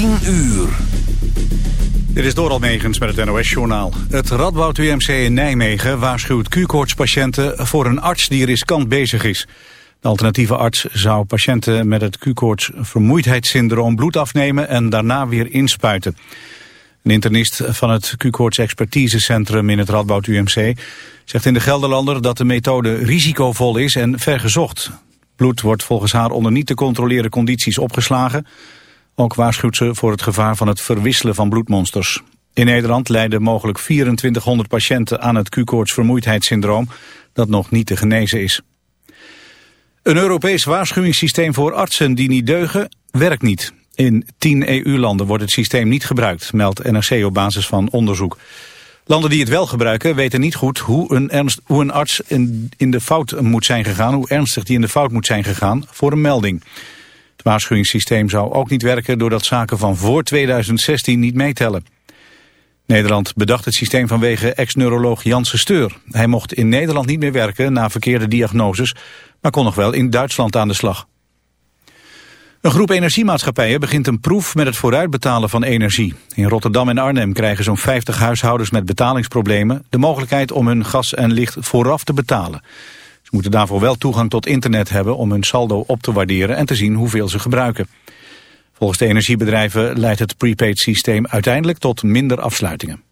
10 uur. Dit is Doral Megens met het NOS-journaal. Het Radboud UMC in Nijmegen waarschuwt Q-koortspatiënten voor een arts die riskant bezig is. De alternatieve arts zou patiënten met het Q-koorts vermoeidheidssyndroom bloed afnemen en daarna weer inspuiten. Een internist van het Q-koorts expertisecentrum in het Radboud UMC zegt in de Gelderlander dat de methode risicovol is en vergezocht. Bloed wordt volgens haar onder niet te controleren condities opgeslagen. Ook waarschuwt ze voor het gevaar van het verwisselen van bloedmonsters. In Nederland lijden mogelijk 2400 patiënten aan het Q-koorts vermoeidheidssyndroom dat nog niet te genezen is. Een Europees waarschuwingssysteem voor artsen die niet deugen werkt niet. In 10 EU-landen wordt het systeem niet gebruikt, meldt NRC op basis van onderzoek. Landen die het wel gebruiken weten niet goed hoe een, hoe een arts in, in de fout moet zijn gegaan, hoe ernstig die in de fout moet zijn gegaan voor een melding. Het waarschuwingssysteem zou ook niet werken doordat zaken van voor 2016 niet meetellen. Nederland bedacht het systeem vanwege ex-neuroloog Janse Steur. Hij mocht in Nederland niet meer werken na verkeerde diagnoses, maar kon nog wel in Duitsland aan de slag. Een groep energiemaatschappijen begint een proef met het vooruitbetalen van energie. In Rotterdam en Arnhem krijgen zo'n 50 huishoudens met betalingsproblemen de mogelijkheid om hun gas en licht vooraf te betalen. Moeten daarvoor wel toegang tot internet hebben om hun saldo op te waarderen en te zien hoeveel ze gebruiken. Volgens de energiebedrijven leidt het prepaid systeem uiteindelijk tot minder afsluitingen.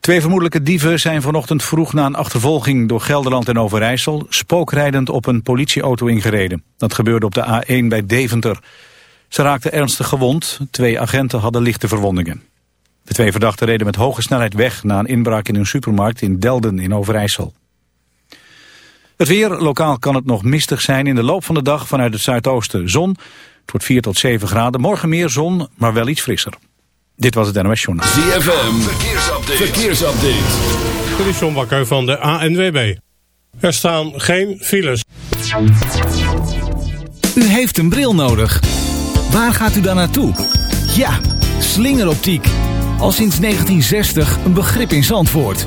Twee vermoedelijke dieven zijn vanochtend vroeg na een achtervolging door Gelderland en Overijssel spookrijdend op een politieauto ingereden. Dat gebeurde op de A1 bij Deventer. Ze raakten ernstig gewond. Twee agenten hadden lichte verwondingen. De twee verdachten reden met hoge snelheid weg na een inbraak in een supermarkt in Delden in Overijssel. Het weer, lokaal kan het nog mistig zijn in de loop van de dag vanuit het zuidoosten. Zon, het wordt 4 tot 7 graden. Morgen meer zon, maar wel iets frisser. Dit was het NOS Journaal. ZFM, verkeersupdate. verkeersupdate. Dit is John Bakker van de ANWB. Er staan geen files. U heeft een bril nodig. Waar gaat u dan naartoe? Ja, slingeroptiek. Al sinds 1960 een begrip in Zandvoort.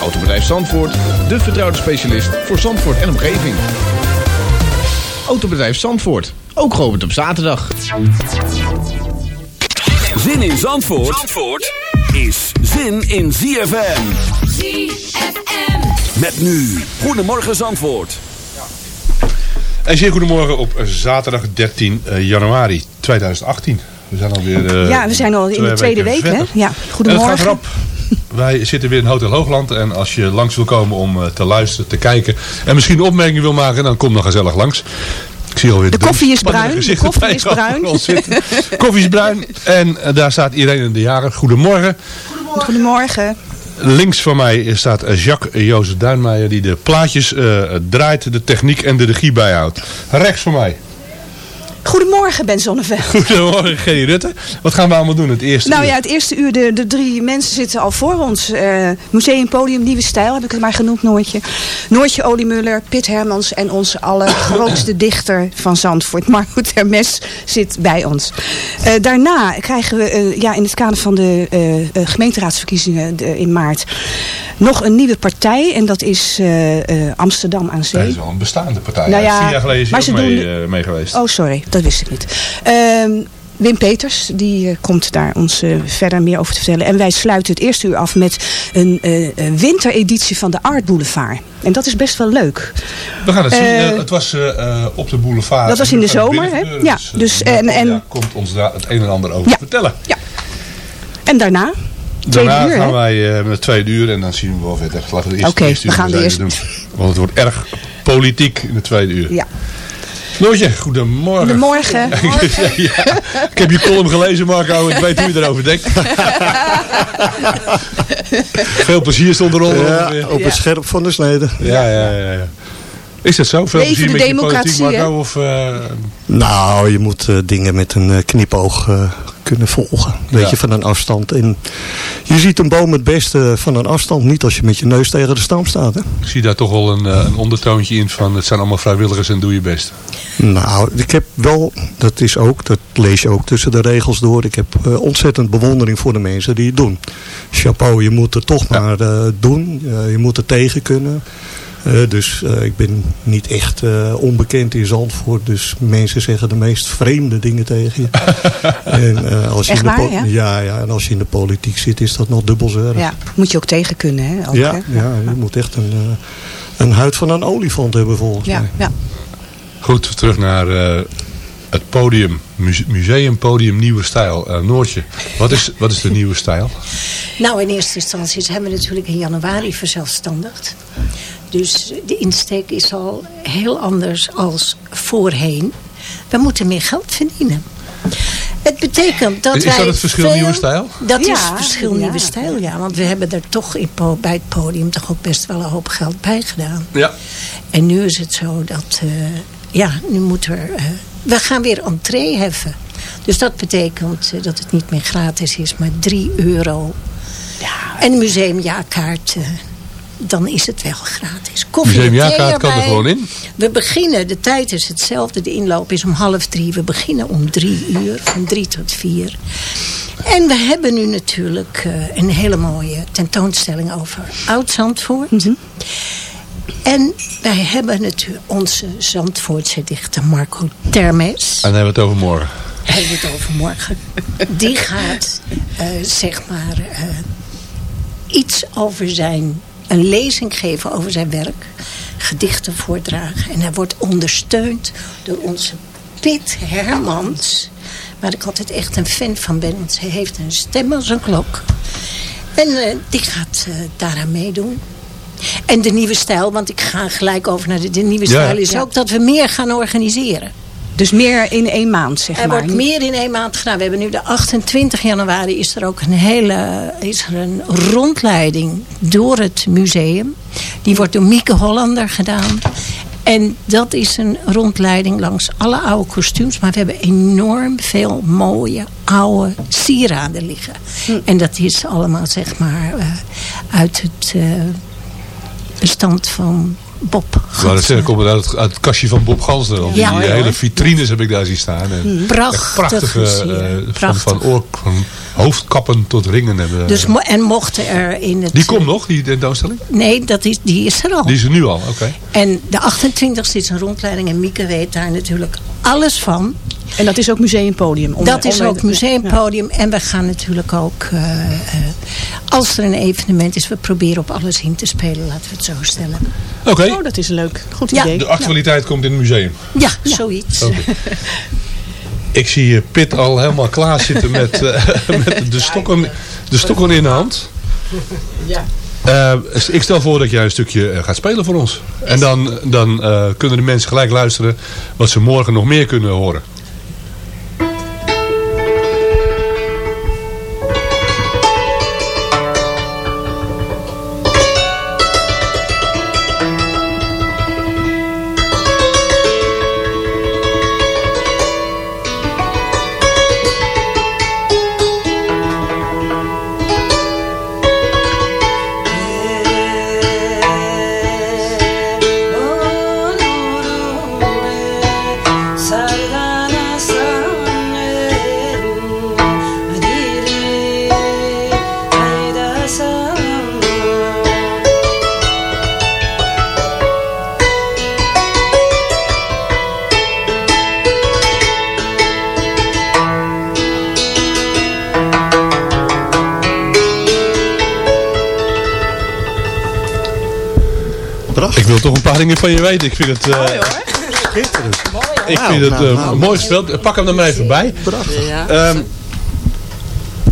Autobedrijf Zandvoort, de vertrouwde specialist voor Zandvoort en omgeving. Autobedrijf Zandvoort, ook geopend op zaterdag. Zin in Zandvoort, Zandvoort is zin in ZFM. ZFM. Met nu, Goedemorgen Zandvoort. En zeer goedemorgen op zaterdag 13 eh, januari 2018. We zijn alweer... uh, ja, we zijn al in de tweede week, hè? Ja, goedemorgen. En het gaat erop. Wij zitten weer in Hotel Hoogland. En als je langs wil komen om uh, te luisteren, te kijken... en misschien een opmerking wil maken, dan kom dan gezellig langs. Ik zie alweer de koffie is bruin. De koffie is bruin. koffie is bruin. En uh, daar staat iedereen in de jaren. Goedemorgen. Goedemorgen. Goedemorgen. Links van mij staat Jacques Jozef Duinmeijer die de plaatjes uh, draait, de techniek en de regie bijhoudt. Rechts van mij. Goedemorgen Ben Zonneveld. Goedemorgen Gerry Rutte. Wat gaan we allemaal doen het eerste nou, uur? ja, het eerste uur, de, de drie mensen zitten al voor ons. Uh, Museum Podium Nieuwe Stijl, heb ik het maar genoemd, Noortje. Noortje Oliemuller, Pit Hermans en onze allergrootste dichter van Zandvoort. Marco Termes zit bij ons. Uh, daarna krijgen we uh, ja, in het kader van de gemeenteraadsverkiezingen de, in maart nog een nieuwe partij. En dat is Amsterdam aan Zee. Dat is wel een bestaande partij. Nou ja, Vier jaar geleden is maar ze mee, doen... mee geweest. Oh, sorry. Dat wist ik niet. Uh, Wim Peters, die eh, komt daar ons eh, verder meer over te vertellen. En wij sluiten het eerste uur af met een eh, een wintereditie van de Art Boulevard. En dat is best wel leuk. We gaan het zien. Het was op de boulevard. Dat was in de zomer, hè? Ja, dus, Marco, en- en- ja, komt ons daar het een en ander over Ja. vertellen. En daarna? Daarna uur, gaan hè? wij met tweede uur en dan zien we wel verder. Laten we de eerste, Oké, eerste we gaan de eerste- doen. Want het wordt erg politiek in het tweede uur. Ja. Noortje, goedemorgen. Goedemorgen. ja, ik heb je column gelezen, Marco. Ik weet hoe je erover denkt. Veel plezier stond eronder. Ja, op het scherp van de snede. Ja, ja, ja, ja. Is dat zo? Veel Leven plezier de met je politiek, democratie, hè? Marco? Of, eh, Nou, je moet eh, dingen met een eh, knipoog eh, kunnen volgen. Weet Ja. je, van een afstand. En je ziet een boom het beste van een afstand. Niet als je met je neus tegen de stam staat. Hè? ik zie daar toch wel een, eh, een ondertoontje in van het zijn allemaal vrijwilligers en doe je best. Nou, ik heb wel, dat is ook, dat lees je ook tussen de regels door. Ik heb eh, ontzettend bewondering voor de mensen die het doen. Chapeau, je moet het toch maar eh, doen. Je moet er tegen kunnen. Eh, dus eh, ik ben niet echt eh, onbekend in Zandvoort. Dus mensen zeggen de meest vreemde dingen tegen je. en, eh, als je Echt in de waar, ja? ja, ja, en als je in de politiek zit is dat nog dubbel zo erg. Ja, moet je ook tegen kunnen, hè? Ook, ja, hè? ja, je moet echt een, eh, een huid van een olifant hebben volgens ja, mij. ja. Goed, terug naar eh, het podium. Muse- Museumpodium Nieuwe Stijl. Eh, Noortje, wat is, wat is de nieuwe stijl? Nou, in eerste instantie zijn we natuurlijk in januari verzelfstandigd. Dus de insteek is al heel anders als voorheen. We moeten meer geld verdienen. Het betekent dat Is wij dat het verschil veel- nieuwe stijl? Dat is Ja, het verschil ja. nieuwe stijl, ja. Want we hebben er toch in bij het podium toch ook best wel een hoop geld bij gedaan. Ja. En nu is het zo dat, eh, ja, nu moeten we, eh, we gaan weer entree heffen. Dus dat betekent eh, dat het niet meer gratis is, maar 3 euro. En een museumjaarkaart, eh, dan is het wel gratis. Koffie en thee Museumjaarkaart kan er gewoon in. We beginnen, de tijd is hetzelfde, de inloop is om half drie. We beginnen om drie uur, van drie tot vier. En we hebben nu natuurlijk eh, een hele mooie tentoonstelling over Oud-Zandvoort. Mhm. En wij hebben natuurlijk onze Zandvoortse dichter Marco Termes. En dan hebben we het over morgen. Hebben we het over morgen. Die gaat, eh, zeg maar, eh, iets over zijn... Een lezing geven over zijn werk. Gedichten voordragen. En hij wordt ondersteund door onze Pit Hermans. Waar ik altijd echt een fan van ben. Want ze heeft een stem als een klok. En eh, die gaat eh, daaraan meedoen. En de nieuwe stijl, want ik ga gelijk over naar de, de nieuwe Ja. stijl... is Ja. ook dat we meer gaan organiseren. Dus meer in één maand, zeg Er maar. wordt meer in één maand gedaan. We hebben nu de 28 januari is er ook een hele is er een rondleiding door het museum. Die wordt door Mieke Hollander gedaan. En dat is een rondleiding langs alle oude kostuums. Maar we hebben enorm veel mooie oude sieraden liggen. En dat is allemaal zeg maar eh, uit het eh, bestand van Bob Gansner. komt het uit het, uit het kastje van Bob Gansner. Ja, die hele vitrines heb ik daar zien staan. En Prachtig prachtige, eh, van, Prachtig. van, oor, van hoofdkappen tot ringen hebben. Dus, mo- en mochten er in het... die komt nog, die tentoonstelling? Nee, dat is, die is er al. Die is er nu al, oké. En de 28e is een rondleiding en Mieke weet daar natuurlijk alles van. En dat is ook museumpodium. onder- dat is onder ook museumpodium. En we gaan natuurlijk ook, eh, eh, als er een evenement is, we proberen op alles in te spelen, laten we het zo stellen. Oké, Ja. Oh, dat is leuk. Goed Ja. idee. de actualiteit komt in het museum. Ja, zoiets. Oké. Ik zie eh, Pit al helemaal klaar zitten met, eh, met de, stokken, de stokken in de hand. Eh, ik stel voor dat jij een stukje gaat spelen voor ons. En dan, dan eh, kunnen de mensen gelijk luisteren wat ze morgen nog meer kunnen horen. Dingen van je weten. Ik vind het... eh, Schitterend. ik Nou, vind het nou, eh, nou. mooi gespeeld. Pak hem er maar even bij. Ja. Ehm,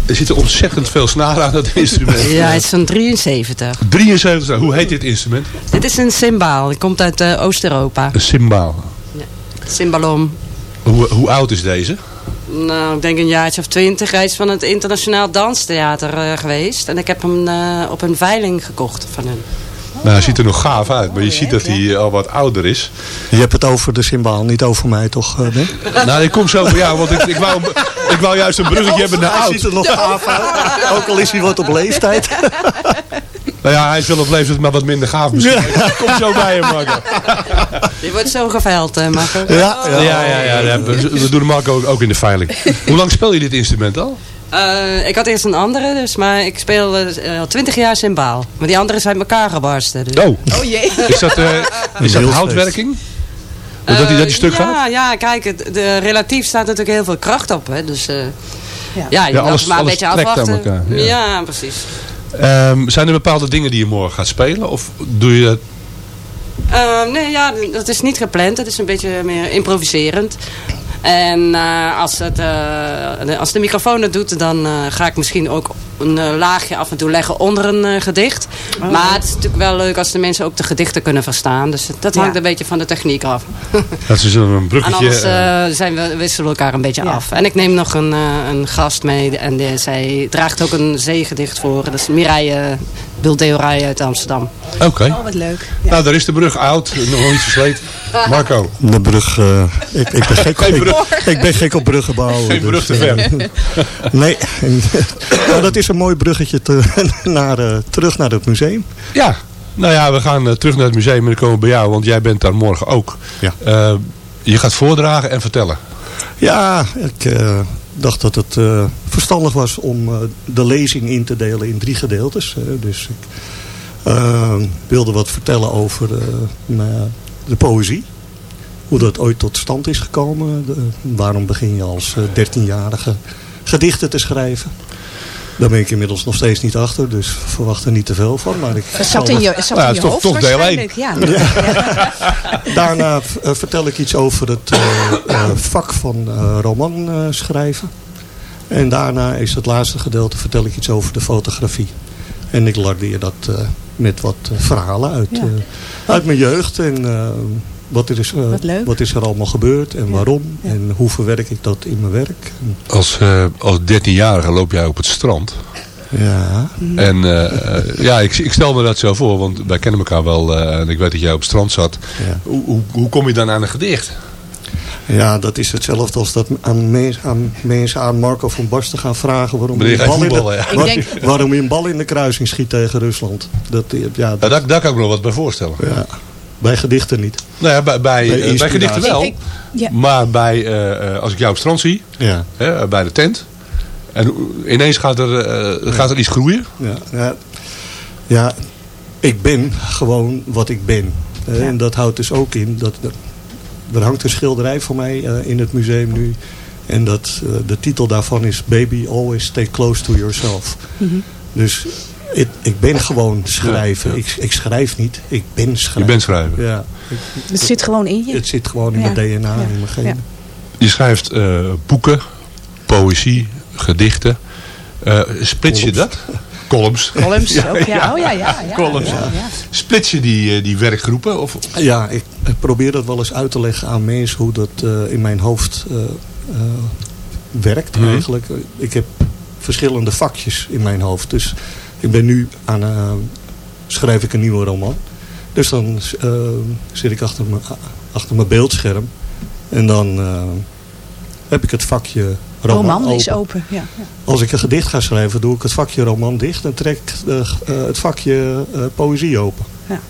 er zitten ontzettend veel snaren aan dat instrument. Ja, het is van 73. 73. Hoe heet dit instrument? Dit is een cymbaal. Het komt uit eh, Oost-Europa. Een cymbaal. Cymbalom. Hoe, hoe oud is deze? Nou, ik denk een jaartje of twintig. Hij is van het Internationaal Danstheater eh, geweest. En ik heb hem eh, op een veiling gekocht van hen. Nou, hij ziet er nog gaaf uit, maar je ziet dat hij al wat ouder is. Je hebt het over de symbaal, niet over mij toch, eh, Ben? Nou, ik kom zo ja, want ik, ik, wou, ik wou juist een bruggetje hebben naar Hij oud. ziet er nog gaaf uit. Ook al is hij wat op leeftijd. Nou ja, hij is wel op leeftijd, maar wat minder gaaf misschien. Kom zo bij hem, Marco. Die wordt zo geveild, hè, Marco. Ja, Ja, ja, ja. ja, we, we doen Marco ook, ook in de veiling. Hoe lang speel je dit instrument al? Eh, ik had eerst een andere, dus, maar ik speel eh, al twintig jaar cymbaal. Maar die andere is uit elkaar gebarsten. Dus. Oh. Oh jee. Is dat, eh, is dat houtwerking? Dat hij dat die stuk ja, gaat? Ja, kijk, het, de relatief staat natuurlijk heel veel kracht op. Hè, dus eh, ja. je Ja, alles- maar een alles beetje afwachten. elkaar, ja. ja. precies. Ehm, zijn er bepaalde dingen die je morgen gaat spelen? Of doe je dat... Eh, nee, ja, dat is niet gepland. Het is een beetje meer improviserend. En eh, als, het, eh, de, als de microfoon het doet, dan eh, ga ik misschien ook een laagje af en toe leggen onder een gedicht. maar het is natuurlijk wel leuk als de mensen ook de gedichten kunnen verstaan. Dus dat hangt Ja. een beetje van de techniek af. Dat is een En bruggetje. anders eh, eh, zijn we, wisselen we elkaar een beetje Ja. af. En ik neem nog een, een gast mee. En die, zij draagt ook een zeegedicht voor. Dat is Mireille Buldeorij uit Amsterdam. Oké. Oh, wat leuk. Ja. Nou, daar is de brug oud. Nog niet versleten. Marco. De brug, eh, ik, ik, ben gek, Geen ik, brug. ik ben gek op bruggen bouwen. Geen brug te eh, ver. nee, nou, dat is een mooi bruggetje te, naar, eh, terug naar het museum. Ja. Nou ja, we gaan terug naar het museum en dan komen we bij jou. Want jij bent daar morgen ook. Ja. Eh, je gaat voordragen en vertellen. Ja, ik eh, dacht dat het eh, verstandig was om eh, de lezing in te delen in drie gedeeltes. dus ik eh, wilde wat vertellen over eh, nou ja, de poëzie. Hoe dat ooit tot stand is gekomen. De- waarom begin je als 13-jarige gedichten te schrijven. Daar ben ik inmiddels nog steeds niet achter, dus verwacht er niet te veel van. Maar ik Het zat in je, het zat Nou, in het je is toch- hoofd toch deel waarschijnlijk. Ja. Daarna vertel ik iets over het vak van eh, roman eh, schrijven. En daarna is het laatste gedeelte vertel ik iets over de fotografie. En ik lardeer dat eh, met wat eh, verhalen uit, Ja. eh, uit mijn jeugd. En wat, er is, Wat leuk. wat is er allemaal gebeurd en waarom. En hoe verwerk ik dat in mijn werk. Als, eh, als 13-jarige loop jij op het strand. ja, En ja, ik, ik stel me dat zo voor, want wij kennen elkaar wel. eh, en ik weet dat jij op het strand zat. ja. Hoe, hoe, hoe kom je dan aan een gedicht? Ja, dat is hetzelfde als dat aan, mens- aan mensen aan Marco van Basten gaan vragen... waarom hij een bal in de- voetballen, ja. Ik Waar- denk- waarom hij een bal in de kruising schiet tegen Rusland. Dat, ja, Ja, dat, daar, daar kan ik me nog wat bij voorstellen. ja, bij gedichten niet. Nou ja, bij, bij, Bij eh, bij gedichten wel. Ik- ja. Maar bij, eh, eh, als ik jou op het strand zie, Ja, hè, bij de tent. En ineens gaat er, eh, gaat er iets groeien. ja, ja, ja, ik ben gewoon wat ik ben. En dat houdt dus ook in dat, dat er hangt een schilderij van mij eh, in het museum nu. En dat, eh, de titel daarvan is Baby Always Stay Close to Yourself. Dus ik, ik ben gewoon schrijven. Ja, ja. Ik, ik schrijf niet, ik ben schrijven. Je bent schrijver. Ja, Het zit gewoon in je. het zit gewoon in Ja. mijn DNA, Ja. in mijn genen. Ja. Je schrijft eh, boeken, poëzie, gedichten. Eh, splits je dat? Columns. Columns ook, ja. Oh ja, ja. ja Columns. ja, ja. Splits je die, eh, die werkgroepen? Of, Ja, ik probeer dat wel eens uit te leggen aan mensen hoe dat eh, in mijn hoofd eh, eh, werkt Mhm. eigenlijk. Ik heb verschillende vakjes in mijn hoofd. Dus ik ben nu aan schrijf ik een nieuwe roman. Dus dan zit ik achter mijn, achter mijn beeldscherm. En dan heb ik het vakje roman, Roman is open. open. Ja. ja. Als ik een gedicht ga schrijven, doe ik het vakje roman dicht en trek eh, eh, het vakje eh, poëzie open. Ja.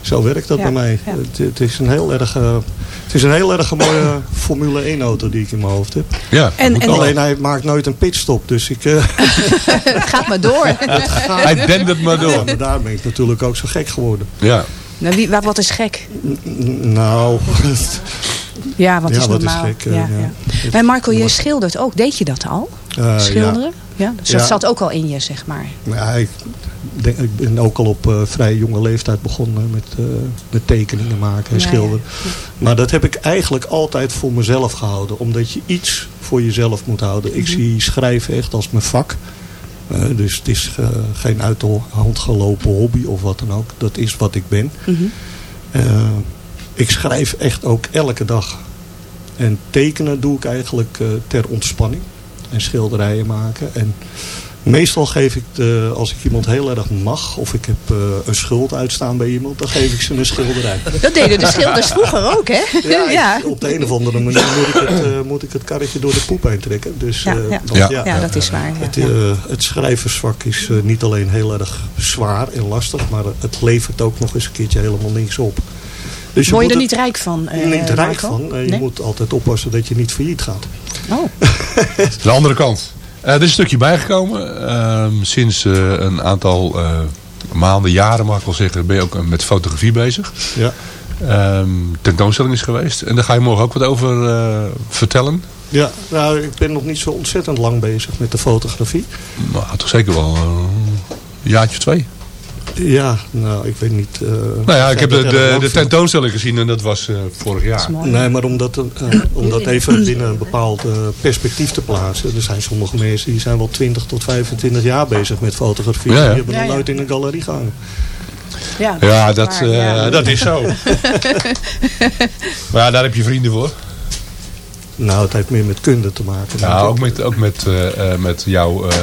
Zo werkt dat Ja, bij mij. ja. Het, het is een heel erg, eh, het is een heel erg mooie Formule 1 auto die ik in mijn hoofd heb. ja, En-. Alleen hij maakt nooit een pitstop, dus ik, eh, Het gaat maar door. Hij dendert maar ja, door. maar daar ben ik natuurlijk ook zo gek geworden. Ja. Nou, wie, wat is gek? N- Nou, Ja, wat Ja, is wat is normaal? gek, eh, ja, ja. ja. Maar Marco, je schildert ook. Deed je dat al? eh, Schilderen? Ja, dus dat zat ook al in je, zeg maar. Ja, ik, denk, ik ben ook al op eh, vrij jonge leeftijd begonnen met, eh, met tekeningen maken en schilderen. Maar dat heb ik eigenlijk altijd voor mezelf gehouden. Omdat je iets voor jezelf moet houden. Ik Mhm. zie schrijven echt als mijn vak. Dus het is geen uit de hand gelopen hobby of wat dan ook. Dat is wat ik ben. Eh, ik schrijf echt ook elke dag. En tekenen doe ik eigenlijk eh, ter ontspanning. En schilderijen maken. En meestal geef ik, de, als ik iemand heel erg mag... of ik heb eh, een schuld uitstaan bij iemand... dan geef ik ze een schilderij. Dat deden de schilders vroeger ook, hè? Ja, ik- op de een of andere manier moet ik, het, eh, moet ik het karretje door de poep heen trekken. Dus, Ja, eh, ja. want Ja. Ja, dat is waar, ja. Het, eh, het schrijversvak is niet alleen heel erg zwaar en lastig... maar het levert ook nog eens een keertje helemaal niks op. Dus Word je er het- niet rijk van, eh, niet rijk Marco? van. Eh, je Nee? moet altijd oppassen dat je niet failliet gaat. Oh. De andere kant. Eh, er is een stukje bijgekomen. Ehm, sinds eh, een aantal eh, maanden, jaren mag ik wel zeggen, ben je ook met fotografie bezig. Ja. Ehm, tentoonstelling is geweest. En daar ga je morgen ook wat over eh, vertellen. Ja, nou, ik ben nog niet zo ontzettend lang bezig met de fotografie. Nou, toch zeker wel een jaartje of twee. Ja, nou, ik weet niet. eh, Nou ja, ik heb de, dat de, de tentoonstelling gezien en dat was eh, vorig jaar. Nee, maar om dat, eh, om dat even binnen een bepaald eh, perspectief te plaatsen. Er zijn sommige mensen die zijn wel 20 tot 25 jaar bezig met fotografie. Ja, ja. Die hebben Ja, nog ja. nooit in een galerie gehangen. Ja, dat, waar, eh, ja. dat is zo. maar ja, daar heb je vrienden voor. Nou, het heeft meer met kunde te maken. Ja, ook met, ook met, eh, eh, met jouw eh,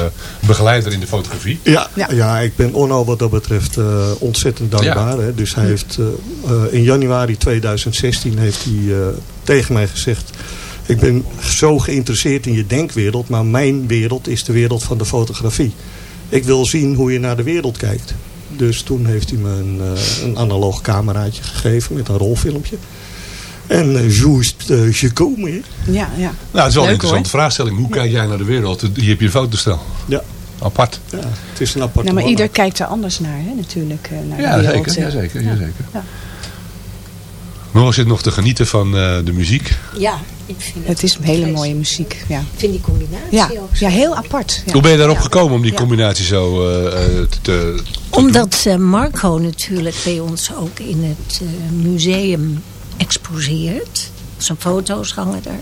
begeleider in de fotografie. Ja, ja. ik ben Onno wat dat betreft eh, ontzettend dankbaar. Hè. Dus hij heeft eh, eh, in januari 2016 heeft hij eh, tegen mij gezegd... Ik ben zo geïnteresseerd in je denkwereld, maar mijn wereld is de wereld van de fotografie. Ik wil zien hoe je naar de wereld kijkt. Dus toen heeft hij me een, eh, een analoog cameraatje gegeven met een rolfilmpje. En uh, zo is het eh, gekomen. hè. Ja, ja. Nou, het is wel een interessante vraagstelling. Hoe kijk jij naar de wereld? Hier heb je een fotostel. Ja. Apart. Ja, het is een aparte Nou, maar ieder kijkt er anders naar, hè, natuurlijk. eh, naar Ja, de wereld, zeker. eh. Ja, zeker, Ja. ja, zeker. Ja. Morgen zit nog te genieten van eh, de muziek. Ja, ik vind het, Het is hele mooie muziek, ja. ik vind die combinatie Ja, ook zo. ja heel apart. Ja. Hoe ben je daarop Ja. gekomen om die Ja. combinatie zo eh, eh, te, te- Omdat eh, Marco natuurlijk bij ons ook in het eh, museum exposeert. Zijn foto's hangen er.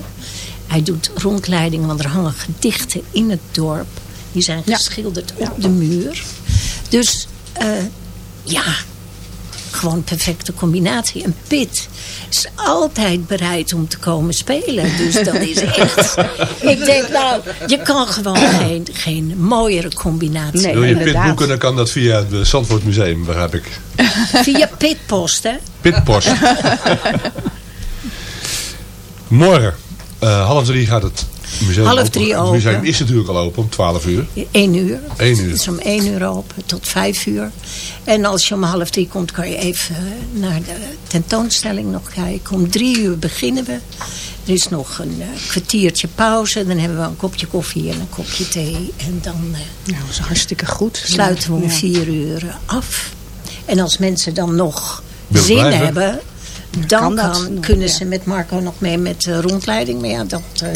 Hij doet rondleidingen, want er hangen gedichten in het dorp. Die zijn Ja. geschilderd op de muur. Dus eh, ja, gewoon een perfecte combinatie. En Pit is altijd bereid om te komen spelen. Dus dat is echt... ik denk, nou, je kan gewoon geen, geen mooiere combinatie. Nee. Wil je Pit boeken, dan kan dat via het Zandvoort Museum, begrijp ik. Via Pitpost, hè? Pitpost. Morgen, eh, half drie gaat het museum Half open. drie Het museum open. is natuurlijk al open om 12 uur. 1 uur. Eén uur. Het is om 1 uur open tot 5 uur. En als je om half drie komt, kan je even eh, naar de tentoonstelling nog kijken. Om drie uur beginnen we. Er is nog een eh, kwartiertje pauze. Dan hebben we een kopje koffie en een kopje thee. En dan eh, Nou, dat is hartstikke goed. sluiten we om Ja. vier uur af. En als mensen dan nog zin blijven? hebben... dan kan kan, kunnen ze met Marco nog mee met de rondleiding. Maar ja, dat eh,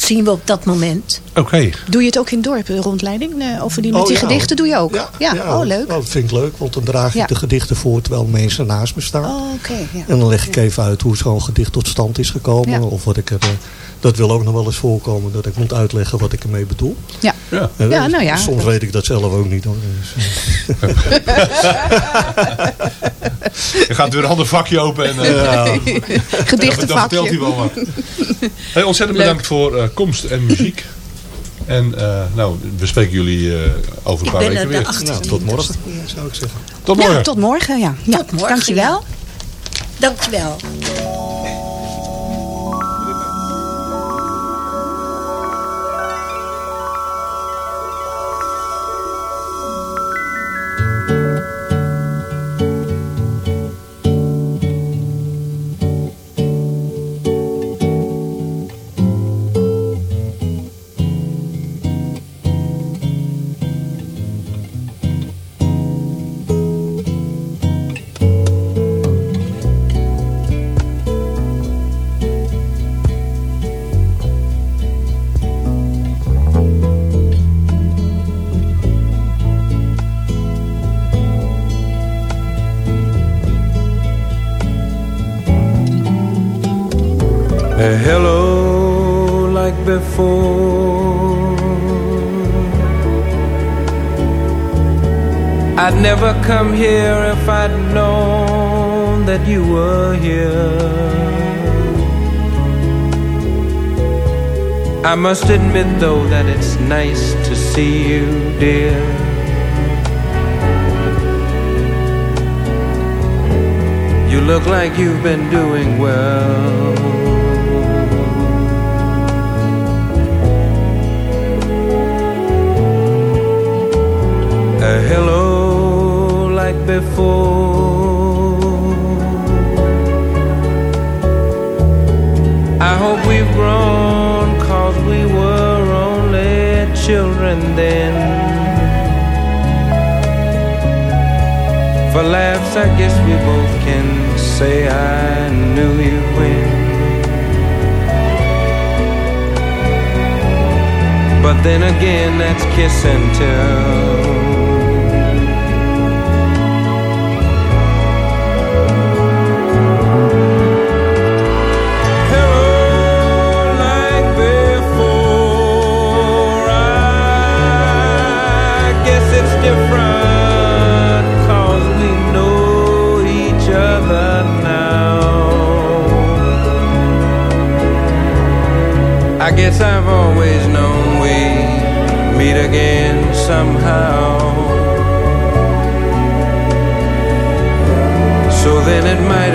zien we op dat moment. Oké. Doe je het ook in het dorp, de rondleiding? eh, over die, met Oh, die ja, gedichten doe je ook? Ja, oh leuk. Dat vind ik leuk, want dan draag ik Ja. de gedichten voor terwijl mensen naast me staan. Oh, oké. ja. En dan leg ik even uit hoe zo'n gedicht tot stand is gekomen. Ja. Of wat ik er, eh, dat wil ook nog wel eens voorkomen dat ik moet uitleggen wat ik ermee bedoel. Ja. Ja. Ja, nou ja. Soms weet ik dat zelf ook niet hoor. Dus, Je gaat weer een ander vakje open en eh, ja. dan Gedichtenvakje. vertelt hij wel wat. Hey, ontzettend Leuk. bedankt voor eh, komst en muziek. En eh, nou, we spreken jullie eh, over een paar weken er weer. 18e. nou, tot morgen zou ik zeggen. Tot morgen. Ja, tot morgen, ja. ja. Tot morgen, Dankjewel. Dankjewel. Come here if I'd known that you were here. I must admit, though, that it's nice to see you, dear. You look like you've been doing well. I guess we both can say I knew you when. But then again, that's kiss and guess I've always known we'd meet again somehow. So then it might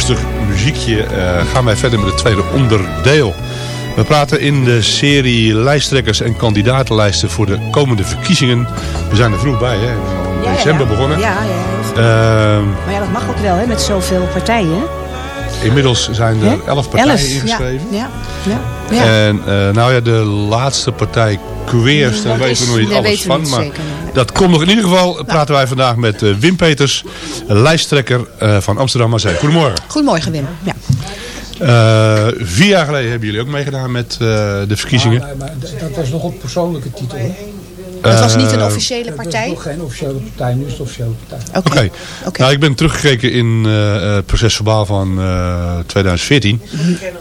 rustig muziekje eh, gaan wij verder met het tweede onderdeel. We praten in de serie lijsttrekkers en kandidatenlijsten voor de komende verkiezingen. We zijn er vroeg bij, hè? We zijn al in december begonnen. Ja, ja. Ehm, Maar ja, dat mag ook wel, hè, met zoveel partijen. inmiddels zijn er elf partijen Elf, ingeschreven. Ja, ja. En eh, nou ja, de laatste partij Queers, daar Dat weten we nog niet daar alles van. maar zeker. Dat komt nog in ieder geval. Praten wij vandaag met eh, Wim Peters, lijsttrekker eh, van Amsterdam Mazee. Goedemorgen. Goedemorgen, Wim. Ja. Eh, vier jaar geleden hebben jullie ook meegedaan met eh, de verkiezingen. Maar, dat was nog op persoonlijke titel. hè? Het was niet een officiële Dat was partij? nog geen officiële partij, nu is het officiële partij. Oké. Nou, ik ben teruggekeken in eh, het procesverbaal van eh, 2014.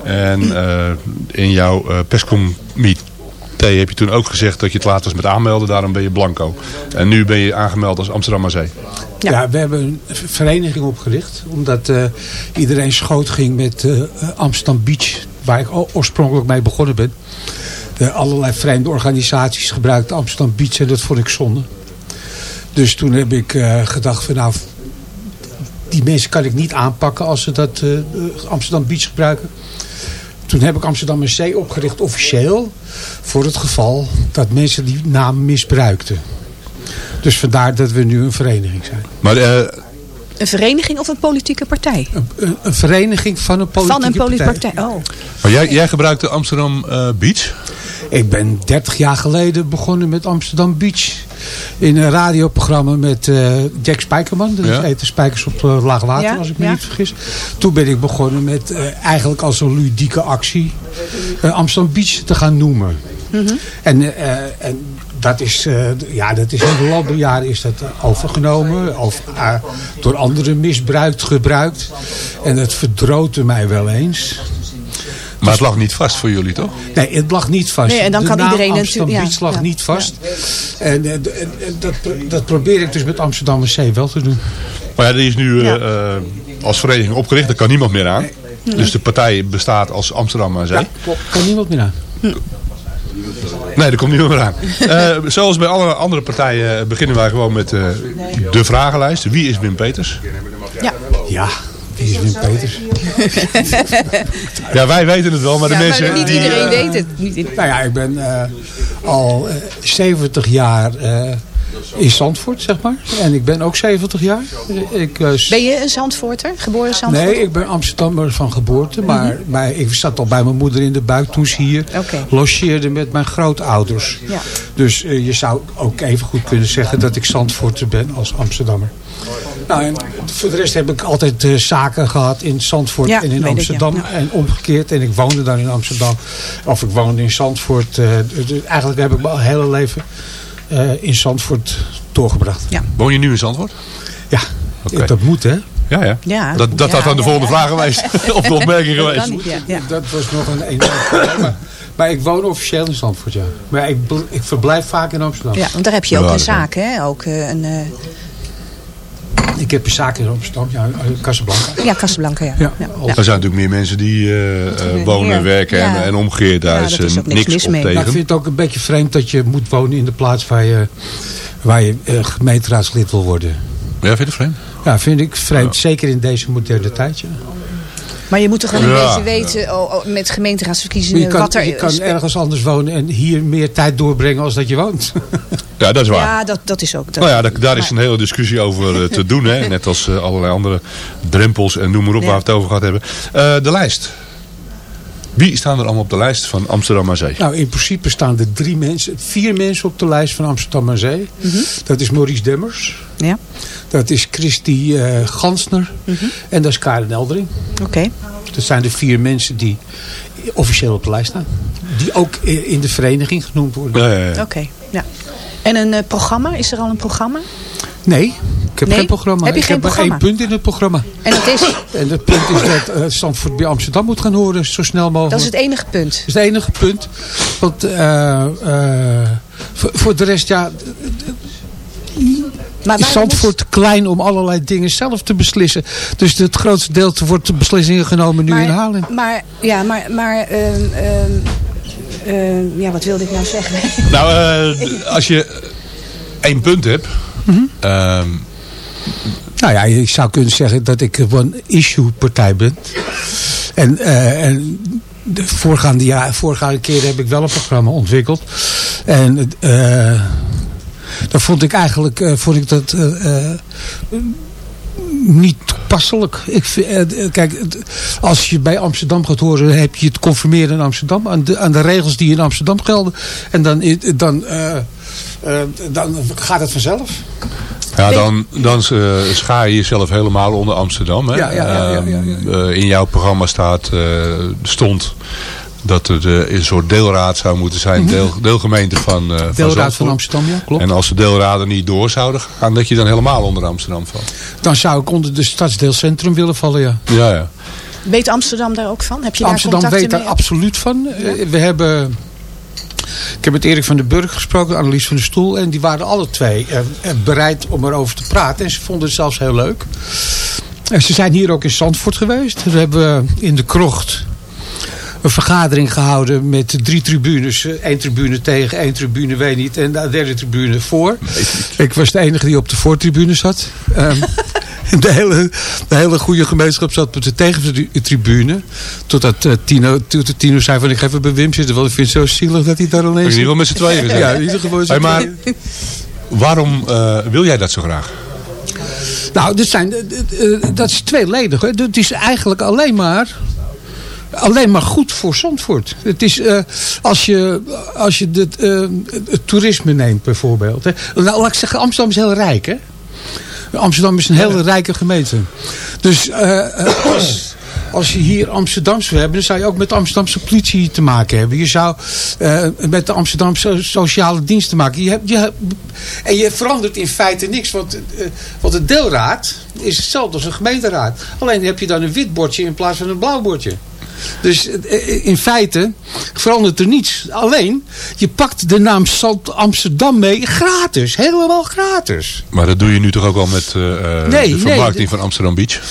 En eh, in jouw eh heb je toen ook gezegd dat je het laat was met aanmelden. Daarom ben je blanco. En nu ben je aangemeld als Amsterdam aan Zee. Ja. we hebben een vereniging opgericht. Omdat eh, iedereen schoot ging met eh, Amsterdam Beach. Waar ik oorspronkelijk mee begonnen ben. De allerlei vreemde organisaties gebruikten Amsterdam Beach. En dat vond ik zonde. Dus toen heb ik eh, gedacht van nou... Die mensen kan ik niet aanpakken als ze dat Amsterdam Beach gebruiken. Toen heb ik Amsterdam Zee opgericht officieel. Voor het geval dat mensen die naam misbruikten. Dus vandaar dat we nu een vereniging zijn. Maar eh, Een vereniging of een politieke partij? Een, een vereniging van een politieke Van een politieke partij. partij. Oh. maar jij, jij gebruikte Amsterdam eh, Beach. Ik ben 30 jaar geleden begonnen met Amsterdam Beach. In een radioprogramma met eh, Jack Spijkerman. Dat Ja. Eten Spijkers op eh, laag water, Ja, als ik me ja. niet vergis. Toen ben ik begonnen met eh, eigenlijk als een ludieke actie... eh, Amsterdam Beach te gaan noemen. En, eh, en dat is, eh, ja, dat is in de loop der jaren is dat overgenomen. Of door anderen misbruikt, gebruikt. En het verdrootte mij wel eens. Maar het lag niet vast voor jullie, toch? Nee, het lag niet vast. Nee, en dan de kan naam iedereen Amsterdam natuurlijk- Beach ja, lag ja, niet vast. En, eh, en, en dat, dat probeer ik dus met Amsterdam C wel te doen. Maar ja, die is nu eh, eh, als vereniging opgericht. Daar kan niemand meer aan. Dus de partij bestaat als Amsterdam aan Zee. Ja, klopt. Kan niemand meer aan. Nee, daar komt niemand meer aan. Eh, zoals bij alle andere partijen beginnen wij gewoon met eh, de vragenlijst. Wie is Wim Peters? Ja. Ja, wie is Wim Peters? Ja, wij weten het wel, maar de Ja, mensen maar niet die... iedereen eh, weet het. Niet iedereen- Nou ja, ik ben eh, al eh, 70 jaar eh, in Zandvoort, zeg maar. En ik ben ook 70 jaar. Ik, eh, Ben je een Zandvoorter? Geboren Zandvoort? Nee, ik ben Amsterdammer van geboorte. Maar maar ik zat al bij mijn moeder in de buik toen ze hier logeerde met mijn grootouders. Ja. Dus eh, je zou ook even goed kunnen zeggen dat ik Zandvoorter ben als Amsterdammer. Nou, en voor de rest heb ik altijd eh, zaken gehad in Zandvoort Ja, en in ik, Amsterdam. ja. En omgekeerd. En ik woonde dan in Amsterdam. Of ik woonde in Zandvoort. eh, dus eigenlijk heb ik mijn hele leven eh, in Zandvoort doorgebracht. Ja. Woon je nu in Zandvoort? Ja, Oké. dat moet hè. Ja, ja. Ja. Dat, dat Ja, had dan de ja, volgende ja. vraag geweest. of de opmerking geweest. kan niet, ja. ja. Dat was nog een enorm probleem. Maar, ik woon officieel in Zandvoort, ja. Maar ik, ik verblijf vaak in Amsterdam. Ja, want daar heb je ook Ja, een zaak, hè? Ook eh, een... Ik heb een zaak in Amsterdam, ja, in Casablanca. ja, Casablanca, ja. Ja. ja. Er zijn natuurlijk meer mensen die eh, eh, wonen Ja. werken en, Ja. en omgekeerd. Daar Ja, is, dat is ook niks niks mis op mee. tegen. Nou, ik vind het ook een beetje vreemd dat je moet wonen in de plaats waar je, waar je eh, gemeenteraadslid wil worden. Ja, vind je het vreemd? Ja, vind ik vreemd. Zeker in deze moderne tijd. Maar je moet toch wel een Ja. beetje weten oh, oh, met gemeenteraadsverkiezingen Je kan, wat er je kan is. ergens anders wonen en hier meer tijd doorbrengen als dat je woont. Ja, dat is waar. Ja, dat, dat is ook. Dat, Nou ja, daar, daar is een hele discussie over eh, te doen. Hè? Net als eh, allerlei andere drempels en noem maar op Ja. waar we het over gehad hebben. Eh, de lijst. Wie staan er allemaal op de lijst van Amsterdam aan Zee? Nou, in principe staan er drie mensen, vier mensen op de lijst van Amsterdam aan Zee. Mhm. Dat is Maurice Demmers. Ja, Dat is Christy eh, Gansner. Mhm. En dat is Karen Eldering. oké. Dat zijn de vier mensen die officieel op de lijst staan. Die ook in de vereniging genoemd worden. Ja, ja, ja. Oké, ja. En een eh, programma? Is er al een programma? Nee, ik heb Nee? geen programma. Heb je ik geen heb maar programma? één punt in het programma. En dat is, En het punt is dat uh, Zandvoort bij Amsterdam moet gaan horen. Zo snel mogelijk. dat is het enige punt. Dat is het enige punt. Want eh, eh, voor, voor de rest, ja, Maar Zandvoort te klein om allerlei dingen zelf te beslissen. Dus het grootste deel wordt de beslissingen genomen nu maar, in Haarlem. Maar, ja, maar, maar ehm, ehm, ehm, ja, wat wilde ik nou zeggen? Nou, eh, als je één punt hebt. Ehm, Nou ja, ik zou kunnen zeggen dat ik een one-issue partij ben. En, eh, en de voorgaande, jaar, voorgaande keren heb ik wel een programma ontwikkeld. En eh dan vond ik eigenlijk eh, vond ik dat niet toepasselijk. Ik, vind, eh, kijk, het- als je bij Amsterdam gaat horen, heb je het conformeren in Amsterdam. Aan de, aan de regels die in Amsterdam gelden. En dan, dan, eh, eh, dan gaat het vanzelf. ja, dan, dan eh, schaar je jezelf helemaal onder Amsterdam. Hè? Ja, ja, ja. Ehm, eh, in jouw programma staat, eh, stond dat het eh, een soort deelraad zou moeten zijn. deel, deelgemeente van, eh van Mhm. Deelraad van. Amsterdam, ja, klopt. En als de deelraden niet door zouden gaan, dat je dan helemaal onder Amsterdam valt. Dan zou ik onder de stadsdeelcentrum willen vallen, ja. Ja, ja. Weet Amsterdam daar ook van? Heb je Amsterdam daar weet daar absoluut van. Eh, We hebben... Ik heb met Erik van den Burg gesproken, Annelies van der Stoel. En die waren alle twee bereid om erover te praten. En ze vonden het zelfs heel leuk. En ze zijn hier ook in Zandvoort geweest. We hebben in de krocht een vergadering gehouden met drie tribunes. Eén tribune tegen, één tribune weet niet en de derde tribune voor. Ik was de enige die op de voortribune zat. Ehm, de, hele, de hele goede gemeenschap zat op de tegentribune. Totdat uh, Tino, totdat Tino zei van ik ga even bij Wim zitten. Want ik vind het zo zielig dat hij daar alleen In zit. ieder geval met z'n tweeën. Ja, in ieder geval met z'n Hey, maar waarom eh, wil jij dat zo graag? Nou, dit zijn, eh, dat is tweeledig. Het is eigenlijk alleen maar, alleen maar goed voor Zandvoort. Het is, eh, als je, als je dit, eh, het toerisme neemt bijvoorbeeld. Hè. Nou, laat ik zeggen, Amsterdam is heel rijk. Hè? Amsterdam is een hele rijke gemeente. Dus eh, als, als je hier Amsterdams wil hebben, dan zou je ook met de Amsterdamse politie te maken hebben. Je zou met de Amsterdamse sociale dienst te maken. Je hebt, je hebt- en je verandert in feite niks. Want, eh, want de deelraad is hetzelfde als een gemeenteraad. Alleen heb je dan een wit bordje in plaats van een blauw bordje. Dus eh, in feite verandert er niets. Alleen, je pakt de naam Amsterdam mee gratis. Helemaal gratis. Maar dat doe je nu toch ook al met eh, eh, Nee, de vermarkting van Amsterdam Beach?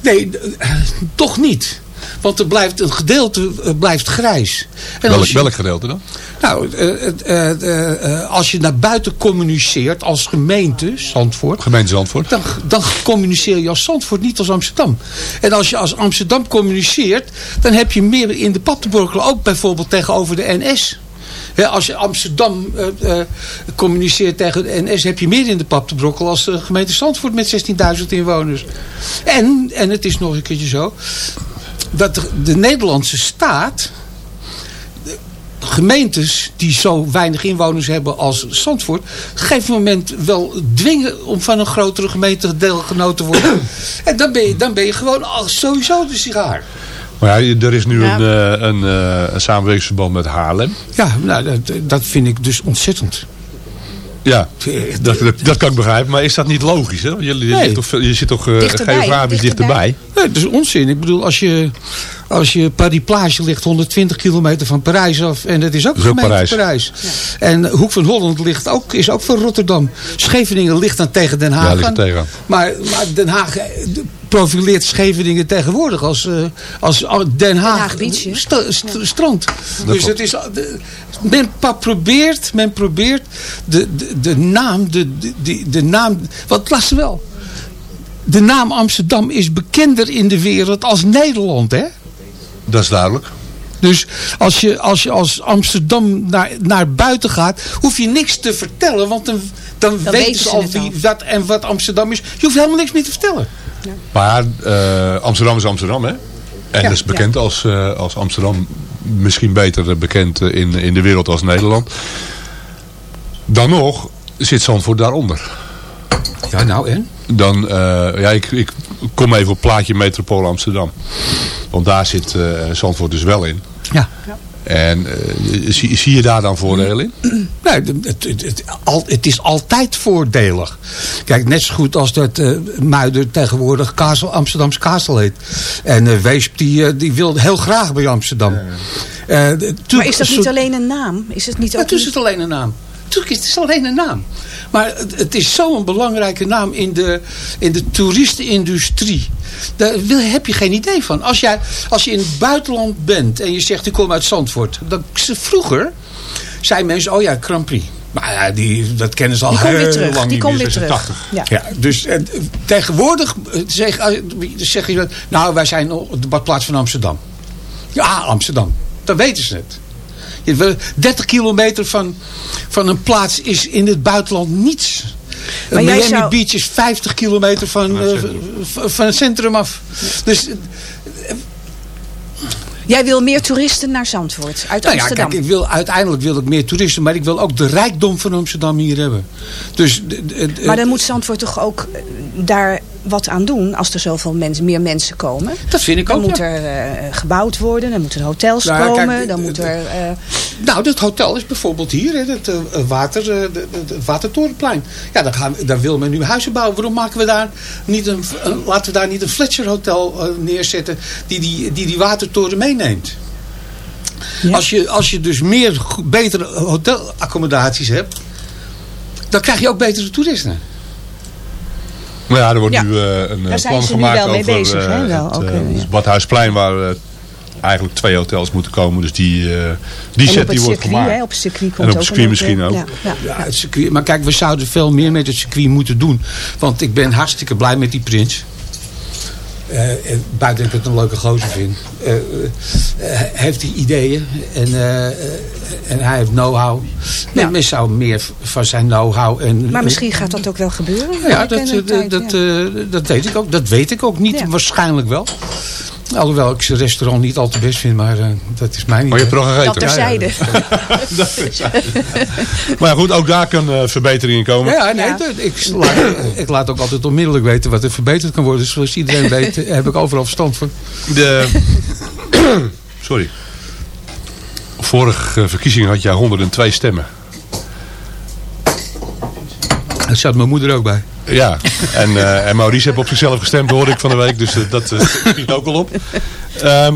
Nee, eh, toch niet. Want er blijft een gedeelte eh, blijft grijs. En Welk, je- welk gedeelte dan? Nou, eh, eh, als je naar buiten communiceert als gemeente, Zandvoort... Gemeente Zandvoort. Dan, dan communiceer je als Zandvoort, niet als Amsterdam. En als je als Amsterdam communiceert, dan heb je meer in de pap te borkelen. Ook bijvoorbeeld tegenover de NS. Als je Amsterdam communiceert tegen de NS, heb je meer in de pap te brokkelen als de gemeente Zandvoort met 16.000 inwoners. En, en het is nog een keertje zo, dat de, de Nederlandse staat gemeentes die zo weinig inwoners hebben als Zandvoort... op een gegeven moment wel dwingen om van een grotere gemeente deelgenoot te worden. en dan ben je, dan ben je gewoon al sowieso de sigaar. Maar ja, er is nu Ja. een, eh, een, eh, een samenwerkingsverband met Haarlem. Ja, nou, dat, dat vind ik dus ontzettend. Ja, dat, dat, dat kan ik begrijpen. Maar is dat niet logisch? Hè? Je, je, Nee. ligt toch, veel- je zit toch eh, Dichterbij, geografisch dichterbij. Nee, dat is onzin. Ik bedoel, als je, als je Paris Plage ligt 120 kilometer van Parijs af. En dat is ook Dat is ook gemeente Parijs. En Hoek van Holland ligt ook, is ook van Rotterdam. Scheveningen ligt dan tegen Den Haag. Ja, ligt aan. tegenaan. Maar, maar Den Haag eh, profileert Scheveningen tegenwoordig als, eh, als Den Haag, st- strand. dus het is, de- men pa- probeert, men probeert de, de, de naam, de, de, de, naam, wat las wel. De naam Amsterdam is bekender in de wereld als Nederland, hè? Dat is duidelijk. Dus als je als, je als Amsterdam naar, naar buiten gaat, hoef je niks te vertellen. Want dan, dan, Dan weten ze al wie, al. wat en wat Amsterdam is. Je hoeft helemaal niks meer te vertellen. Maar eh, Amsterdam is Amsterdam, hè? En Ja, dat is bekend als, eh, als Amsterdam. Misschien beter bekend eh, in, in de wereld als Nederland. Dan nog zit Zandvoort daaronder. Ja, nou en? Dan, eh, ja, ik, ik kom even op plaatje Metropool Amsterdam. Want daar zit eh Zandvoort dus wel in. Ja. En eh, zie, zie je daar dan voordelen in? Nee, het, het, het, al- het is altijd voordelig. Kijk, net zo goed als dat eh Muider tegenwoordig Kazel, Amsterdams Kazel heet. En eh, Weesp die, die wilde heel graag bij Amsterdam. Eh, Maar toen- is dat zo- niet alleen een naam? Is het niet ook is het alleen een naam. Natuurlijk is het alleen een naam. Maar het, het is zo'n belangrijke naam in de, in de toeristenindustrie. Daar wil, heb je geen idee van. Als, jij, als je in het buitenland bent en je zegt ik kom uit Zandvoort. Dan, vroeger zijn mensen, oh ja, Grand Prix. Maar ja, die, dat kennen ze al Die heel weer terug. lang Die komt weer terug. 86. Ja. Ja, dus eh, tegenwoordig eh, zeg, eh, zeg je dat, nou wij zijn op de badplaats van Amsterdam. Ja, Amsterdam. Dan weten ze het. Je weet, 30 kilometer van, van een plaats is in het buitenland niets. Maar Eh, jij Miami zou- Beach is 50 kilometer van, eh, van het centrum af. Dus Jij wil meer toeristen naar Zandvoort uit nou ja, Amsterdam. kijk, ik wil, uiteindelijk wil ik meer toeristen. Maar ik wil ook de rijkdom van Amsterdam hier hebben. Dus, maar dan moet Zandvoort toch ook eh, daar wat aan doen als er zoveel mensen, meer mensen komen. Dat vind ik dan ook, moet ja. er eh, gebouwd worden, dan moeten hotels Nou komen, kijk, dan moet er... eh, Nou, dat hotel is bijvoorbeeld hier, hè, het, eh, water, het Watertorenplein. Ja, daar, gaan daar wil men nu huizen bouwen. Waarom maken we daar niet een, laten we daar niet een Fletcher Hotel neerzetten die die, die die watertoren meeneemt? Als, je, als je dus meer, betere hotelaccommodaties hebt, dan krijg je ook betere toeristen. Nou ja, er wordt Ja. nu eh, een eh, Daar zijn plan ze nu gemaakt wel mee over bezig, hè? eh, Wel, het, eh, eh, ja. het Badhuisplein waar eh, eigenlijk twee hotels moeten komen. Dus die, eh, die en set op die het wordt circuit, gemaakt. hè, op het circuit komt en op het circuit misschien ook. ja. Ja, het circuit, maar kijk, we zouden veel meer met het circuit moeten doen. Want ik ben hartstikke blij met die prins. En buiten dat ik het een leuke gozer vind. eh, hij heeft die ideeën. En, en hij heeft know-how. Men, men zou meer van zijn know-how. En, Maar misschien gaat dat ook wel gebeuren. Ja, dat, tijd, dat, ja. dat weet ik ook. Dat weet ik ook niet. Waarschijnlijk wel. Alhoewel ik zijn restaurant niet al te best vind. Maar eh, dat is mijn niet. Oh, je hebt er al gegeten? Dat terzijde. Maar ja, goed, ook daar kan eh, verbetering in komen. Ja, nee, dat- Ik, laat, ik laat ook altijd onmiddellijk weten wat er verbeterd kan worden. Dus zoals iedereen weet, eh, heb ik overal verstand van. De, sorry. Vorige verkiezing had jij 102 stemmen. Daar zat mijn moeder ook bij. Ja, en, eh, en Maurice heeft op zichzelf gestemd, hoorde ik van de week. Dus eh, dat eh, schiet ook al op. Ehm,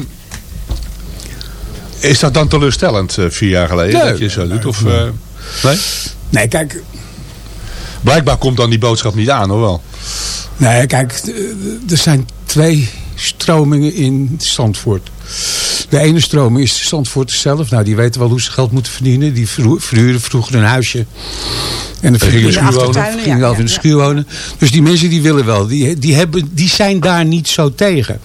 Is dat dan teleurstellend vier jaar geleden Nee, dat je zo doet? Of, nee. nee? Nee, kijk, Blijkbaar komt dan die boodschap niet aan, hoor wel. Nee, kijk, er zijn twee stromingen in Zandvoort. De ene stroming is de Zandvoorters zelf. Nou, die weten wel hoe ze geld moeten verdienen. Die verhuurden vroeger een huisje. En dan gingen in de wonen. Gingen ja, in de schuur wonen. Dus die mensen die willen wel. Die, die, hebben, die zijn daar niet zo tegen.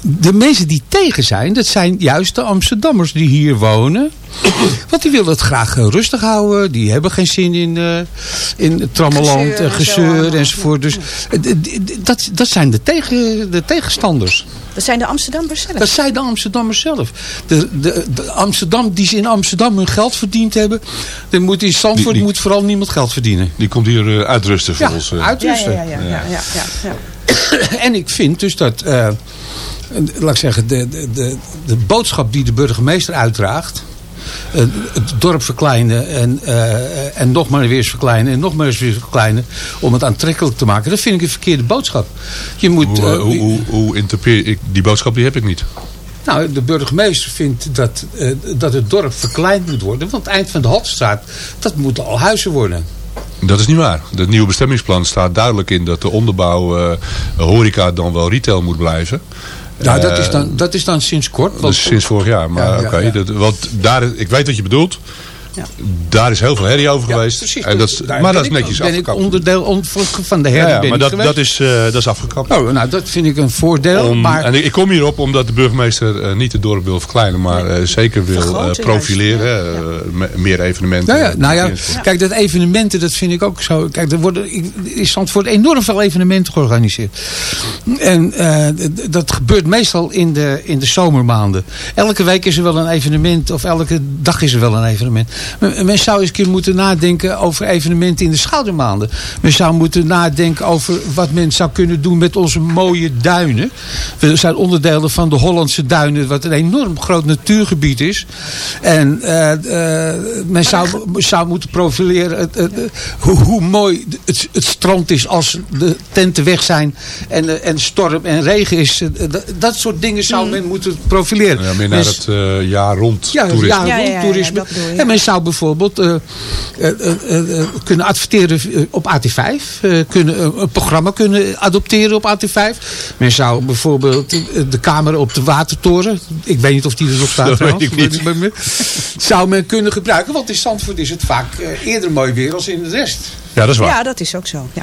De mensen die tegen zijn, dat zijn juist de Amsterdammers die hier wonen. Want die willen het graag eh, rustig houden. Die hebben geen zin in, eh in trammeland, Gezeur en gezeur enzovoort. Dus eh, dat, dat zijn de, tegen, de tegenstanders. Dat zijn de Amsterdammers zelf. Dat zijn de Amsterdammers zelf. De, de, de Amsterdam, die ze in Amsterdam hun geld verdiend hebben. Dan moet in Zandvoort Die- die- moet vooral niemand geld verdienen. Die komt hier eh, uitrusten Ja, volgens... eh. uitrusten. Ja, ja, ja, ja, ja, ja, ja. En ik vind dus dat, eh, laat ik zeggen, de, de, de, de boodschap die de burgemeester uitdraagt. Eh, het dorp verkleinen en, eh, en nog maar weer eens verkleinen en nog maar eens weer verkleinen. Om het aantrekkelijk te maken. Dat vind ik een verkeerde boodschap. Je moet, Hoe, eh, hoe, hoe, hoe interpreteer ik... Die boodschap die heb ik niet. Nou, de burgemeester vindt dat, dat het dorp verkleind moet worden. Want het eind van de Haltestraat, dat moeten al huizen worden. Dat is niet waar. Het nieuwe bestemmingsplan staat duidelijk in dat de onderbouw horeca dan wel retail moet blijven. Nou, dat Eh, is dan, dat is dan sinds kort. Dat want- is sinds vorig jaar. Maar Ja, ja, oké, ja. dat- want daar, ik weet wat je bedoelt. Ja. Daar is heel veel herrie over geweest. Precies, en dat is, daar maar dat is netjes ben ik afgekapt. onderdeel on- van de herrie ja, maar dat, dat, is, eh, dat is afgekapt. Oh, nou, dat vind ik een voordeel. Om- maar En ik, kom hierop omdat de burgemeester eh, niet het dorp wil verkleinen, maar eh, zeker wil profileren. me- meer evenementen. Nou ja, nou ja, kijk, dat evenementen, dat vind ik ook zo. Kijk, er worden is Zandvoort enorm veel evenementen georganiseerd. En dat gebeurt meestal in de, in de zomermaanden. Elke week is er wel een evenement, of elke dag is er wel een evenement. Men, men zou eens een keer moeten nadenken over evenementen in de schoudermaanden. Men zou moeten nadenken over wat men zou kunnen doen met onze mooie duinen. We zijn onderdelen van de Hollandse duinen, wat een enorm groot natuurgebied is. En eh, eh, men zou, zou moeten profileren het, het, hoe, hoe mooi het, het strand is als de tenten weg zijn en, eh, en storm en regen is. Dat, soort dingen zou men moeten profileren. Ja, meer naar Men- het eh, jaar rond toerisme. ja, Ja, je, ja. En men zou bijvoorbeeld eh, eh, eh, kunnen adverteren op AT5. eh, kunnen, een programma kunnen adopteren op AT5. Men zou bijvoorbeeld de camera op de watertoren. Ik weet niet of die er nog staat Dat ik niet. Zou men kunnen gebruiken. Want in Zandvoort is het vaak eerder mooi weer als in de rest. Ja, dat is waar. Ja, dat is ook zo. Ja.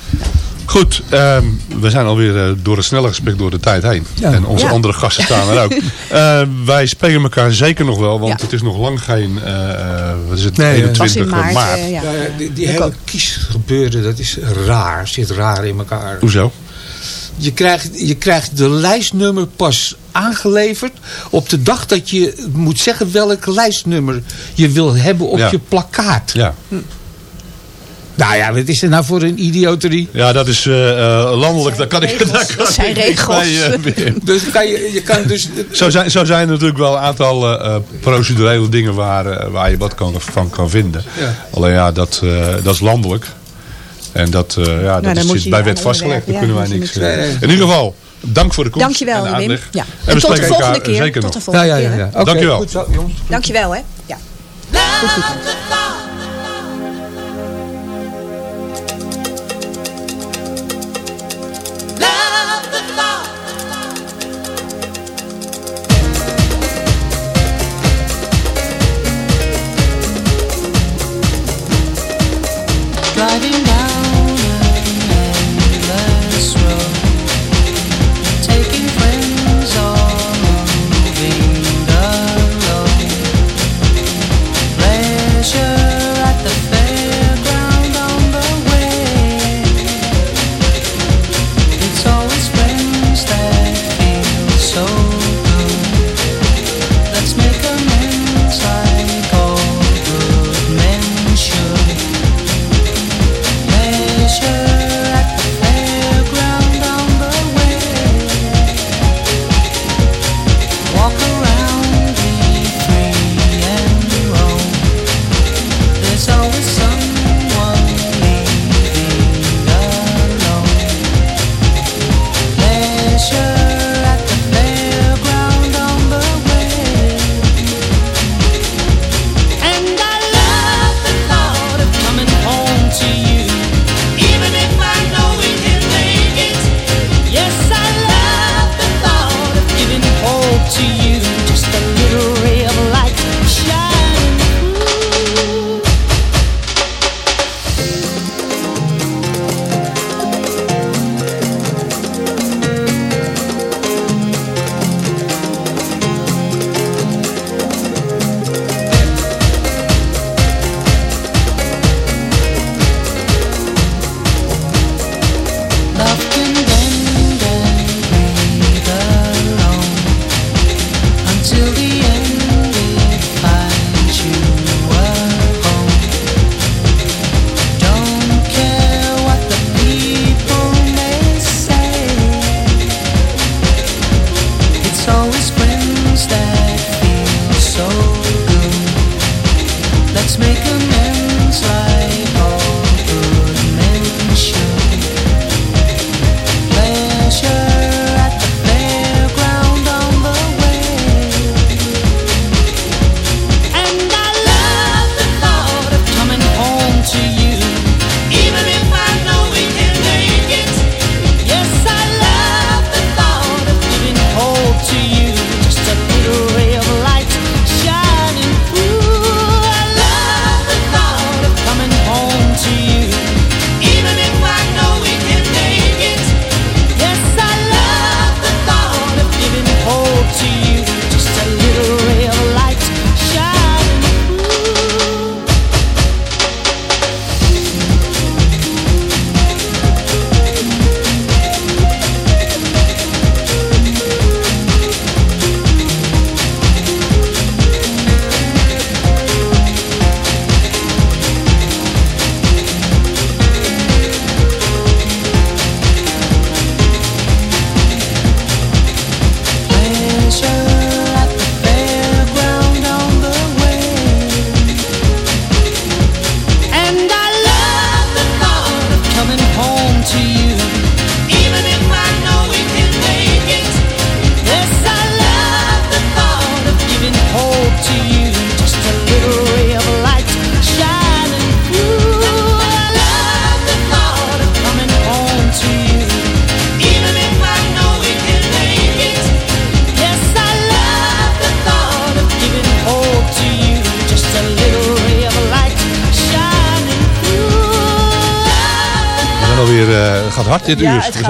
Goed, ehm, we zijn alweer eh, door het snelle gesprek door de tijd heen. Ja. En onze Ja. andere gasten staan er ook. Eh, wij spreken elkaar zeker nog wel, want Ja. het is nog lang geen, eh, eh, wat is het, Nee, eh, 21 Pas in maart. ja. Ja, die die hele ook. kiesgebeuren, dat is raar. Zit raar in elkaar. Hoezo? Je krijgt, je krijgt de lijstnummer pas aangeleverd op de dag dat je moet zeggen welk lijstnummer je wil hebben op Ja. je plakkaat. Ja. Nou ja, wat is er nou voor een idioterie? Ja, dat is eh, eh, landelijk. Daar kan ik, regels. daar kan Dat zijn ik regels. mee, eh. Dus kan je, je kan dus... Zo zijn, zo zijn er natuurlijk wel een aantal procedurele dingen waar, waar je wat kan, van kan vinden. Ja. Alleen ja, dat, eh, dat is landelijk. En dat, eh, ja, dan dat is bij wet vastgelegd. Daar kunnen ja, wij niks... in ieder geval, dank voor de komst Dankjewel, en de Wim. Ja. En En, we tot de spreken volgende elkaar keer. zeker tot nog. de Ja, volgende ja, ja. keer. ja. hè. Oké, Dankjewel. Goed zo, jongens. Dankjewel, hè. Ja. Goed.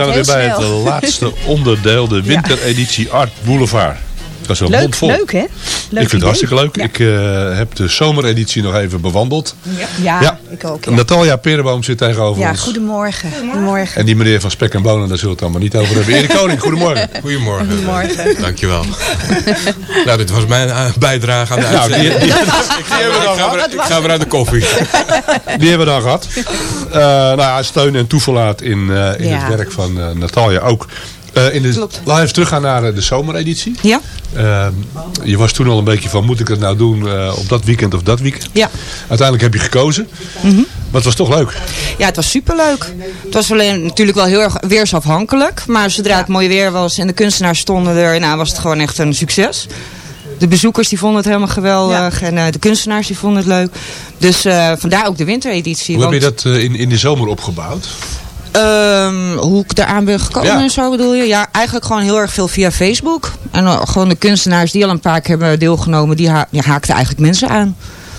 We zijn alweer heel bij het snel. laatste onderdeel, de wintereditie Art Boulevard. Dat is een Leuk, leuk hè? Leuk ik vind het idee. hartstikke leuk. Ik eh, heb de zomereditie nog even bewandeld. Ja, Ja. ik ook. Ja, Natalia Perenboom zit tegenover ja ons. goedemorgen. Goedemorgen. En die meneer van Spek en Bonen, daar zullen we het allemaal niet over hebben. Erik Koning, goedemorgen. Goedemorgen. Goedemorgen. Dankjewel. nou, dit was mijn eh, bijdrage aan de Nou, uitzending. die- die- ik, die hebben we dan ga weer- gehad. ik ga weer aan de koffie. Die hebben we dan gehad. Eh, nou ja, steun en toeverlaat in, eh, in Ja. het werk van eh, Natalia ook. Eh, in de, Klopt. laten we even teruggaan naar eh, de zomereditie. Ja? Eh, je was toen al een beetje van, moet ik het nou doen eh, op dat weekend of dat weekend? Ja. Uiteindelijk heb je gekozen. Mhm. Maar het was toch leuk. Ja, het was superleuk. Het was alleen natuurlijk wel heel erg weersafhankelijk. Maar zodra het mooi weer was en de kunstenaars stonden er, nou, was het gewoon echt een succes. De bezoekers die vonden het helemaal geweldig. En de kunstenaars die vonden het leuk. Dus vandaar ook de wintereditie. Hoe heb je want, dat in, in de zomer opgebouwd? Ehm, hoe ik eraan ben gekomen Ja. en zo bedoel je? Ja, eigenlijk gewoon heel erg veel via Facebook. En eh, gewoon de kunstenaars die al een paar keer hebben deelgenomen, die, ha die haakten eigenlijk mensen aan.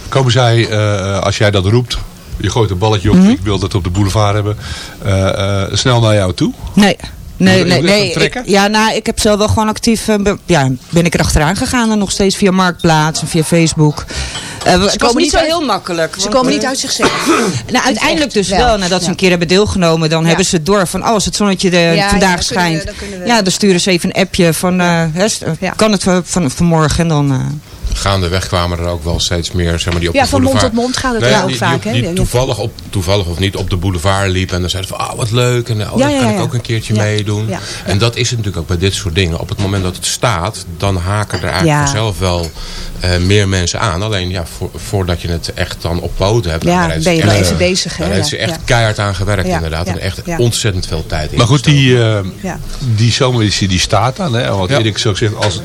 Komen zij, eh, als jij dat roept, je gooit een balletje op, Mhm. ik wil dat op de boulevard hebben, eh, snel naar jou toe? Nee. Nee, nee, nee. Ik, ja, nou, ik heb zelf wel gewoon actief, eh, ja, ben ik erachteraan gegaan. En nog steeds via Marktplaats en via Facebook. Eh, het was komen niet niet zo uit- heel makkelijk. Ze komen eh, niet uit zichzelf. Nou, uiteindelijk dus Wel, wel. Nadat ze ja. een keer hebben deelgenomen, dan Ja. hebben ze het door van, oh, als het zonnetje de, ja, vandaag schijnt. dan kunnen we- ja, dan sturen ze even een appje van, eh, kan het van, van, vanmorgen en dan... eh, Gaandeweg kwamen er ook wel steeds meer, zeg maar, die op Ja, de van mond tot mond gaat het Nee, wel ook die, vaak, Die, hè? die toevallig, op, toevallig of niet op de boulevard liepen en dan zeiden van, ah, wat leuk. En oh, Ja, dan ja, kan ja. ik ook een keertje Ja. meedoen. Ja. En dat is het natuurlijk ook bij dit soort dingen. Op het moment dat het staat, dan haken er eigenlijk Ja. vanzelf wel eh, meer mensen aan. Alleen, ja, voor, voordat je het echt dan op poten hebt... Ja, daar heeft ben je ze wel echt- even bezig, hè? Daar heeft Ja, ze echt ja. keihard aan gewerkt Ja, inderdaad. ja, En echt ja. ontzettend veel tijd in. Maar goed, die, eh Ja. die zomereditie die staat dan. Hè? Want Ja. Erik zou zeggen, als,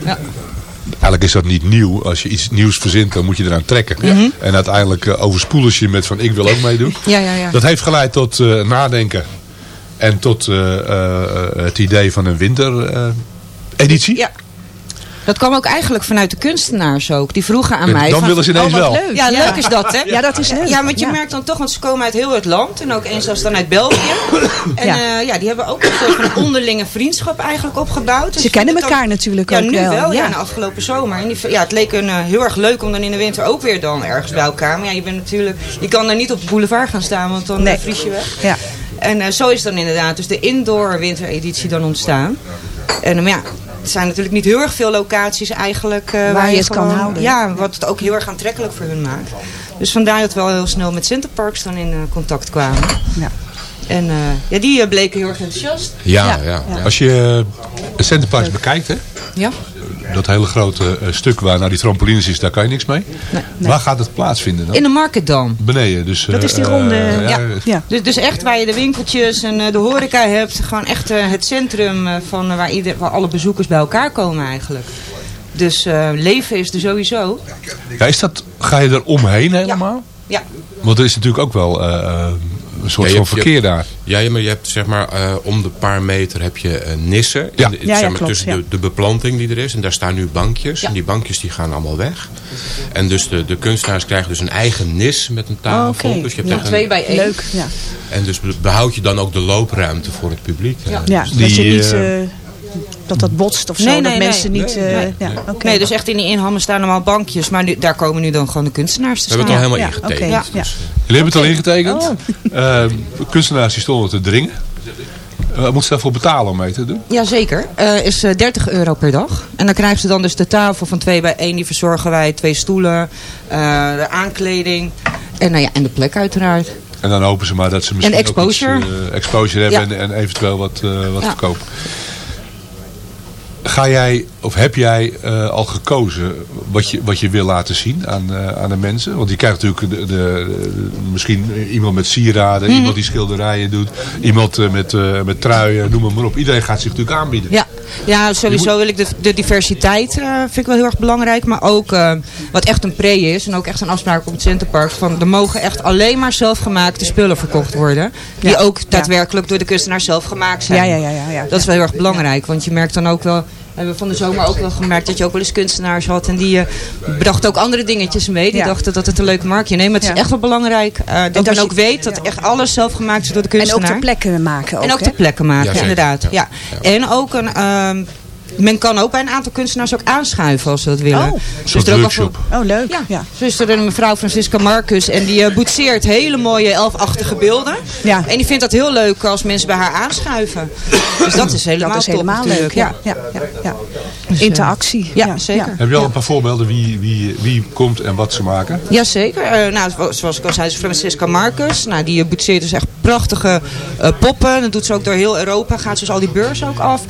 eigenlijk is dat niet nieuw. Als je iets nieuws verzint, dan moet je eraan trekken. Mhm. En uiteindelijk eh, overspoelen ze je met van ik wil ook meedoen. ja, ja, ja. Dat heeft geleid tot eh, nadenken. En tot eh, het idee van een wintereditie. Ja. Dat kwam ook eigenlijk vanuit de kunstenaars ook. Die vroegen aan En mij. dan van, willen ze ineens oh, wel. Leuk. Ja, Ja. leuk is dat, hè? Ja, dat is leuk. Ja, want je Ja. merkt dan toch, want ze komen uit heel het land. En ook eens zelfs dan uit België. En ja. ja, die hebben ook een soort van onderlinge vriendschap eigenlijk opgebouwd. Dus Ze kennen ook- elkaar natuurlijk ja, ook nu wel. wel. Ja, ja. de afgelopen zomer. En die, ja, het leek een, eh, heel erg leuk om dan in de winter ook weer dan ergens bij elkaar. Maar ja, je bent natuurlijk, je kan daar niet op de boulevard gaan staan, want dan Nee. eh, vries je weg. Ja. En eh, zo is dan inderdaad dus de indoor wintereditie dan ontstaan. En eh, ja, zijn natuurlijk niet heel erg veel locaties eigenlijk. eh, waar, je het kan houden. Ja, wat het ook heel erg aantrekkelijk voor hun maakt. Dus vandaar dat we al heel snel met Centerparks dan in eh, contact kwamen. Ja. En eh, ja, die bleken heel erg enthousiast. Ja, ja. ja. Als je Centerparks bekijkt, hè, Ja. Dat hele grote eh, stuk waar naar die trampolines is, daar kan je niks mee. Waar gaat het plaatsvinden dan? In de Marketdam. Beneden. Dus, Dat is die eh, ronde, eh, ja. Ja. Dus, dus echt waar je de winkeltjes en eh, de horeca hebt. Gewoon echt het centrum van waar, ieder, waar alle bezoekers bij elkaar komen eigenlijk. Dus eh, leven is er sowieso. Ja, is dat, ga je er omheen helemaal? Ja. Want er is natuurlijk ook wel een soort Ja, van verkeer hebt- daar. Ja, maar je hebt zeg maar eh, om de paar meter heb je eh, nissen. Ja. In de- Ja, zeg maar, klopt, tussen ja. de, de beplanting die er is. En daar staan nu bankjes. En die bankjes die gaan allemaal weg. En dus de, de kunstenaars krijgen dus een eigen nis met een tafel. Oh, oké. Dus je hebt Ja. echt een- Twee bij één. Leuk. Ja, En dus be- behoud je dan ook de loopruimte voor het publiek. eh. ja Dus- dat je Die, niet... eh, eh, dat dat botst of zo. Nee, nee, dat mensen nee. niet... Nee, eh, nee, ja, nee. dus echt in die inhammen staan allemaal bankjes. Maar nu, daar komen nu dan gewoon de kunstenaars te We hebben staan. het al helemaal Ja, ingetekend. oké, ja. dus, Jullie hebben het al ingetekend. Oh. Eh, kunstenaars die stonden te dringen. Uh, moeten ze daarvoor betalen om mee te doen? Jazeker. Eh is eh, 30 euro per dag. En dan krijgen ze dan dus de tafel van 2 bij 1. Die verzorgen wij. Twee stoelen. eh, de aankleding. En, nou ja, en de plek uiteraard. En dan hopen ze maar dat ze misschien En exposure. ook iets, eh, exposure hebben Ja. en, en eventueel wat, eh, wat Ja. verkopen. Ga jij, of heb jij eh, al gekozen wat je, wat je wil laten zien aan, eh, aan de mensen? Want je krijgt natuurlijk de, de, de- misschien iemand met sieraden, Mhm. iemand die schilderijen doet, iemand eh, met, eh, met truien, noem maar, maar op. Iedereen gaat zich natuurlijk aanbieden. Ja, ja sowieso wil ik de, de diversiteit eh, vind ik wel heel erg belangrijk. Maar ook eh, wat echt een pre is. En ook echt een afspraak op het Centerpark. Van, er mogen echt alleen maar zelfgemaakte spullen verkocht worden. Die Ja. ook daadwerkelijk door de kunstenaar zelf gemaakt zijn. Ja, ja, ja, ja, ja. Dat is wel heel erg belangrijk. Want je merkt dan ook wel... Hebben we van de zomer ook wel gemerkt dat je ook wel eens kunstenaars had. En die eh, bedachten ook andere dingetjes mee. Die Ja. dachten dat het een leuk marktje. Nee, maar het is Ja. echt wel belangrijk. eh, dat men je- ook weet dat echt alles zelf gemaakt is door de En ook kunstenaar. ter plekke maken. Ook, En ook hè? ter plekke maken, Ja, inderdaad. Ja. Ja. En ook een... ehm, men kan ook bij een aantal kunstenaars ook aanschuiven als ze dat willen. Oh. Dus er ook. Oh, leuk. Ja. Ja. Is er een mevrouw Francisca Marcus en die eh, boetseert hele mooie elfachtige beelden. Ja. En die vindt dat heel leuk als mensen bij haar aanschuiven. Dus dat is helemaal Dat is top helemaal leuk. Ja, ja, ja, ja. Dus, eh, Interactie. Ja, zeker. Heb je al een paar voorbeelden wie, wie, wie komt en wat ze maken? Jazeker. Eh nou, zo- zoals ik al zei, is Francisca Marcus. Nou, die boetseert dus echt prachtige eh, poppen. Dat doet ze ook door heel Europa. Gaat dus al die beurzen ook af.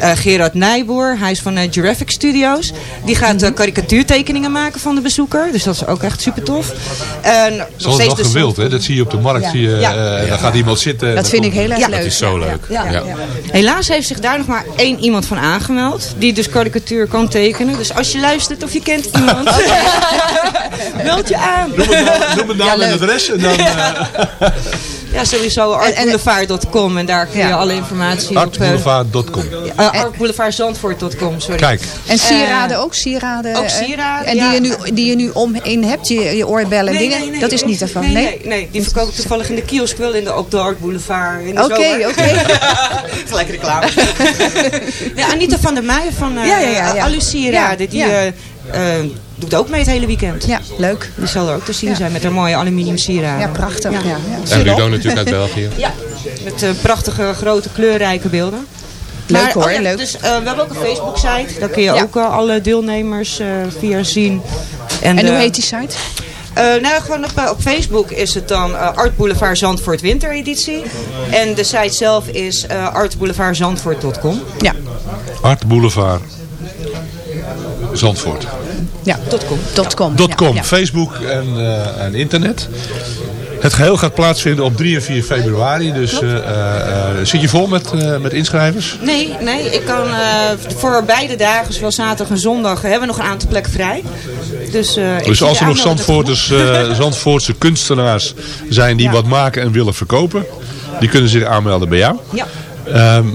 Eh, Gerard Nijboer, hij is van eh, Giraffic Studios. Die gaat eh, karikatuurtekeningen maken van de bezoeker. Dus dat is ook echt super tof. En nog Dat is wel dus- gewild, hè? Dat zie je op de markt. Ja. Zie je, Ja. eh, Dan gaat iemand zitten. en Dat vind ik heel erg Ja. leuk. Dat is zo leuk. Ja, ja, Ja. ja. Helaas heeft zich daar nog maar één iemand van aangemeld. Die dus karikatuur kan tekenen. Dus als je luistert of je kent iemand. meld je aan. Noem noem een naam en adres en dan... eh Ja, sowieso artboulevard.com. En daar kun je Ja. alle informatie op... eh, artboulevard.com. Uh, artboulevardzandvoort.com, sorry. Kijk, En sieraden ook? Sieraden, ook eh, sieraden, En die, ja. je nu, die je nu omheen hebt, je, je oorbellen en dingen? dat is niet ervan, nee? nee? Nee, nee, die verkoop ik toevallig in de kiosk wel in de, op de Art Boulevard. in de Oké, zomer. oké. Gelijk reclame. ja, Anita van der Meijen van uh, Ja, ja, ja, ja. Alu Sieraden, die Ja. Doet ook mee het hele weekend. Ja, leuk. Die zal er ook te zien Ja. zijn met haar mooie aluminium sieraden. Ja, prachtig. Ja. Ja. En Ludo natuurlijk uit België. Ja, met eh, prachtige, grote, kleurrijke beelden. Leuk Maar, hoor, oh ja, leuk. Dus, eh, we hebben ook een Facebook-site. Daar kun je Ja. ook eh, alle deelnemers eh, via zien. En hoe heet die site? Eh, nou, gewoon op, op Facebook is het dan eh, Art Boulevard Zandvoort wintereditie. En de site zelf is eh artboulevardzandvoort.com. Ja. Art Boulevard. Zandvoort. Ja, .com. .com. Dot .com, Ja. Facebook en, eh, en internet. Het geheel gaat plaatsvinden op 3 en 4 februari. Dus eh, eh, zit je vol met, eh, met inschrijvers? Nee, nee, ik kan eh, voor beide dagen, zowel zaterdag en zondag, hebben we nog een aantal plekken vrij. Dus, eh, Dus als er nog Zandvoorters, eh, Zandvoortse kunstenaars zijn die Ja. wat maken en willen verkopen. Die kunnen zich aanmelden bij jou. Ja. Ehm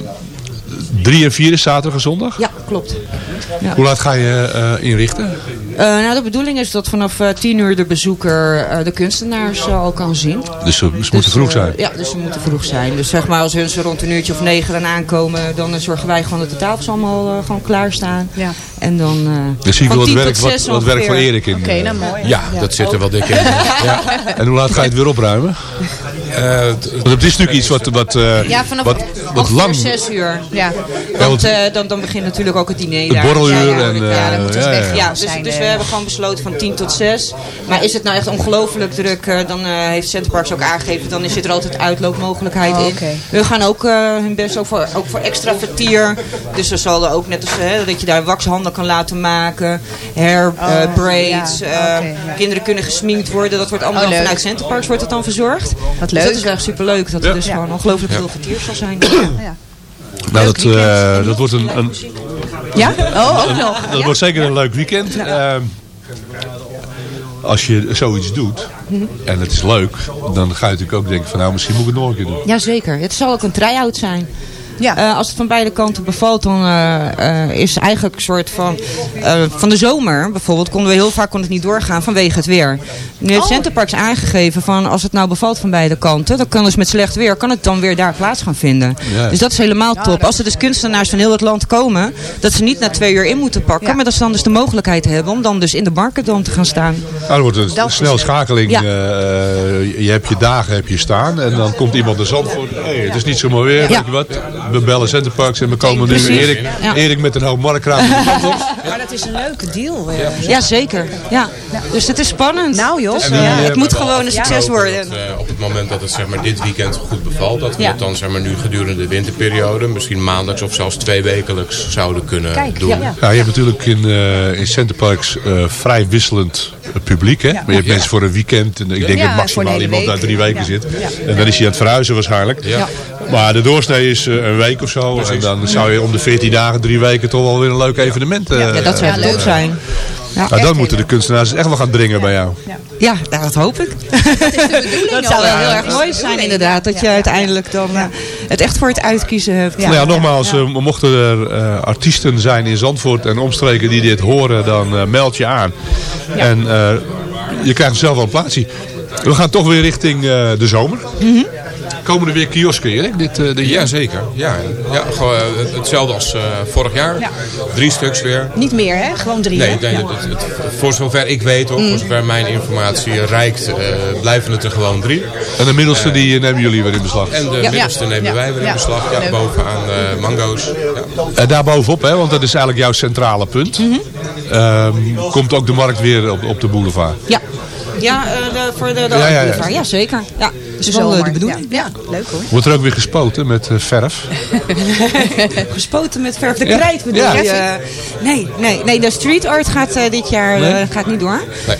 3 en 4 is zaterdag en zondag? Ja, klopt. Hoe laat ga je eh, inrichten? Eh, nou, de bedoeling is dat vanaf eh, 10 uur de bezoeker eh, de kunstenaars al kan zien. Dus ze, ze moeten vroeg zijn. ja, dus ze moeten vroeg zijn. Dus zeg maar als hun ze rond een uurtje of negen dan aankomen, dan zorgen wij gewoon dat de tafels allemaal gewoon klaarstaan. Ja. En dan eh Dan zie ik wel 10 werk, wat, 6 wat werk van. Erik in. Oké, nou mooi. Ja, dat zit er wel dik in. Ja. En hoe laat ga je het weer opruimen? Eh, Want het is natuurlijk iets wat, wat, eh, Ja, vanaf wat, lang... 6 uur. Ja. want- eh, dan, dan begint natuurlijk ook het diner Het borreluur Ja, ja, en, ja, eh, dan moet het ja, weg. ja. Ja, dus, dus we hebben gewoon besloten van 10 tot 6. Maar is het nou echt ongelooflijk druk, eh, dan eh, heeft Centerparks ook aangegeven, dan zit er altijd uitloopmogelijkheid Oh, in. We gaan ook eh, hun best ook voor, ook voor extra vertier. Dus er zal er ook net als hè, dat je daar waxhanden kan laten maken, hair Oh, eh, braids, ja, eh, kinderen kunnen gesminkt worden. Dat wordt allemaal Oh, dan leuk. vanuit Centerparks wordt het dan verzorgd. Wat Dus leuk. dat is echt superleuk, dat er Ja. dus Ja. gewoon ongelooflijk veel vertier zal zijn. Ja. Nou, dat, eh, dat wordt een, een, Ja? Oh, ook nog. dat wordt zeker een leuk weekend. Ehm, als je zoiets doet en het is leuk, dan ga je natuurlijk ook denken van nou misschien moet ik het nog een keer doen. Jazeker, het zal ook een try-out zijn. Ja. Eh, als het van beide kanten bevalt, dan eh, eh, is eigenlijk een soort van... eh, van de zomer bijvoorbeeld konden we heel vaak kon het niet doorgaan vanwege het weer. Nu heeft Oh. Centerparks aangegeven van als het nou bevalt van beide kanten... dan kan dus met slecht weer, kan het dan weer daar plaats gaan vinden. Ja. Dus dat is helemaal top. Als er dus kunstenaars van heel het land komen... dat ze niet na twee uur in moeten pakken... Ja. maar dat ze dan dus de mogelijkheid hebben om dan dus in de marketdom te gaan staan. Nou, er wordt een Dat snel schakeling. Ja. eh, je hebt je dagen heb je staan en dan komt iemand naar Zandvoort. Hey, het is niet zo mooi weer, Ja. weet je wat. We bellen Centerparks en we komen nu. Erik, Ja. Erik met een hoop markraam. Maar dat is een leuke deal. eh. Ja, zeker. Ja. Dus het is spannend. Nou joh. Dus, eh, het moet gewoon een succes worden. dat, eh, op het moment dat het zeg maar, dit weekend goed bevalt, dat we Ja. het dan zeg maar, nu gedurende de winterperiode, misschien maandelijks of zelfs twee wekelijks zouden kunnen Kijk, doen. ja, ja. Ja, je hebt natuurlijk in, eh in Centerparks eh vrij wisselend eh, publiek. Hè? Maar je hebt mensen voor een weekend. En ik denk Ja, dat maximaal iemand daar drie weken Ja. zit. En dan is hij aan het verhuizen waarschijnlijk. Ja. Maar de doorsnee is eh, een week of zo. En dan zou je om de 14 dagen, drie weken toch wel weer een leuk evenement eh Ja, dat zou eh, echt top zijn. Ja, nou, dan moeten de kunstenaars echt wel gaan dringen bij jou. ja nou, dat hoop ik. Dat zou wel heel erg mooi zijn inderdaad. Dat je uiteindelijk dan eh, het echt voor het uitkiezen hebt. Nou ja, nogmaals, eh, mochten er eh, artiesten zijn in Zandvoort en omstreken die dit horen, dan meld je aan. En eh, je krijgt zelf wel een plaatsje. We gaan toch weer richting eh, de zomer. Komen er weer kiosken, Erik? Dit, eh, dit Ja, jaar? zeker. Ja, ja gewoon, eh, het- hetzelfde als eh, vorig jaar. Ja. Drie stuks weer. Niet meer hè? Gewoon drie Nee, hè? nee Ja. het- het- voor zover ik weet, hoor, voor zover mijn informatie reikt, eh, blijven het er gewoon drie. En de middelste die nemen jullie weer in beslag. En de Ja. middelste nemen Ja. wij weer in beslag. Ja, Leuk. bovenaan eh mango's. Ja. En daarbovenop, hè, want dat is eigenlijk jouw centrale punt, ehm, komt ook de markt weer op, op de boulevard. Ja, ja eh, de, voor de, de Ja, ja, ja. boulevard. ja, zeker. Ja, is wel eh, zomer. de bedoeling. Ja, ja, leuk hoor. Wordt er ook weer gespoten met eh, verf? Gespoten met verf. De Ja. krijt bedoel Ja. je? Nee, nee, nee, de street art gaat eh, dit jaar Nee? eh, gaat niet door. Nee.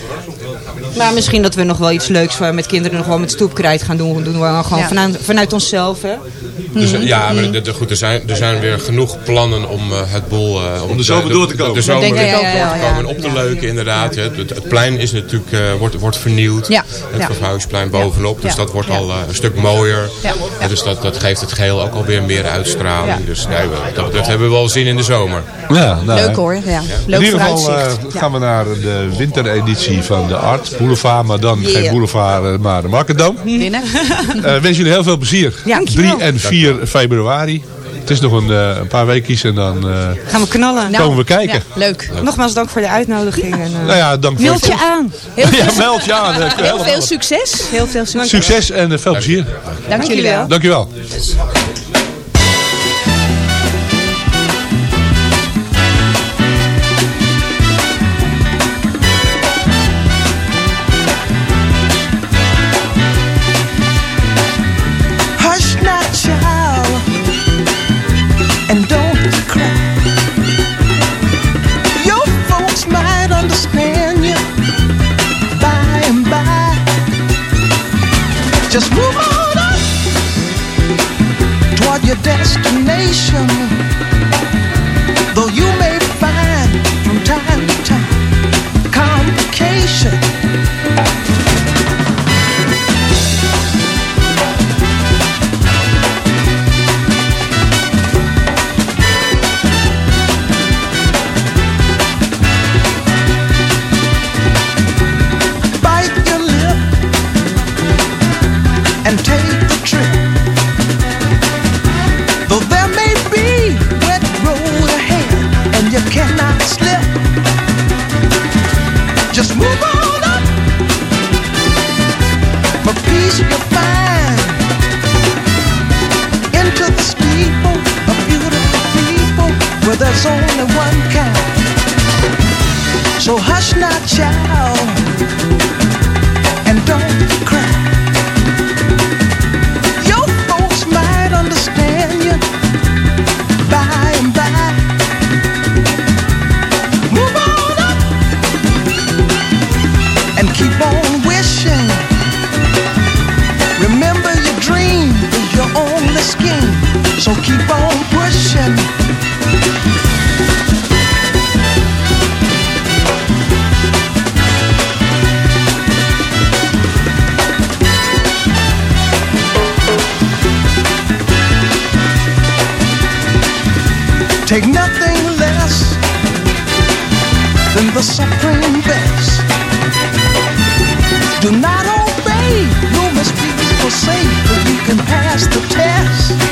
Maar misschien dat we nog wel iets leuks voor met kinderen nog wel met stoepkrijt gaan doen. Doen we gewoon Ja. vanuit, vanuit onszelf. Hè? Dus, Mhm. ja, maar de, de- goed, er, zijn, er zijn weer genoeg plannen om eh, het boel... eh, Om de zomer door te komen. De, zomer Denk ik weer ook door te wel, komen en op te leuken inderdaad. Het, het, het plein is natuurlijk, eh, wordt, wordt vernieuwd. Ja. Het Ja. Verhuisplein bovenop. Dus Ja. dat wordt Ja. al een stuk mooier. Dus dat, dat geeft het geheel ook alweer meer uitstraling. Ja. Dus nee, we- dat betreft hebben we wel zin in de zomer. Ja, nou, Leuk hoor. Ja. Leuk in ieder geval eh, gaan we naar de wintereditie van de Art Boulevard. Maar dan geen boulevard, eh, maar de Marketdome. Binnen. Eh wens jullie heel veel plezier. Ja, 3 en 4 februari. Het is nog een, eh, een paar weekjes en dan Gaan we knallen. Nou, komen we kijken. Ja, leuk. Nogmaals dank voor de uitnodiging. En, eh, Nou ja, dank voor meld je aan. Heel veel, Ja, meld je aan. heel veel succes. Heel veel succes. Succes en veel plezier. Dank jullie wel. Dankjewel. Hush Just move on up toward your destination. take nothing less than the supreme best. Do not obey, no mistake for safe, but you can pass the test.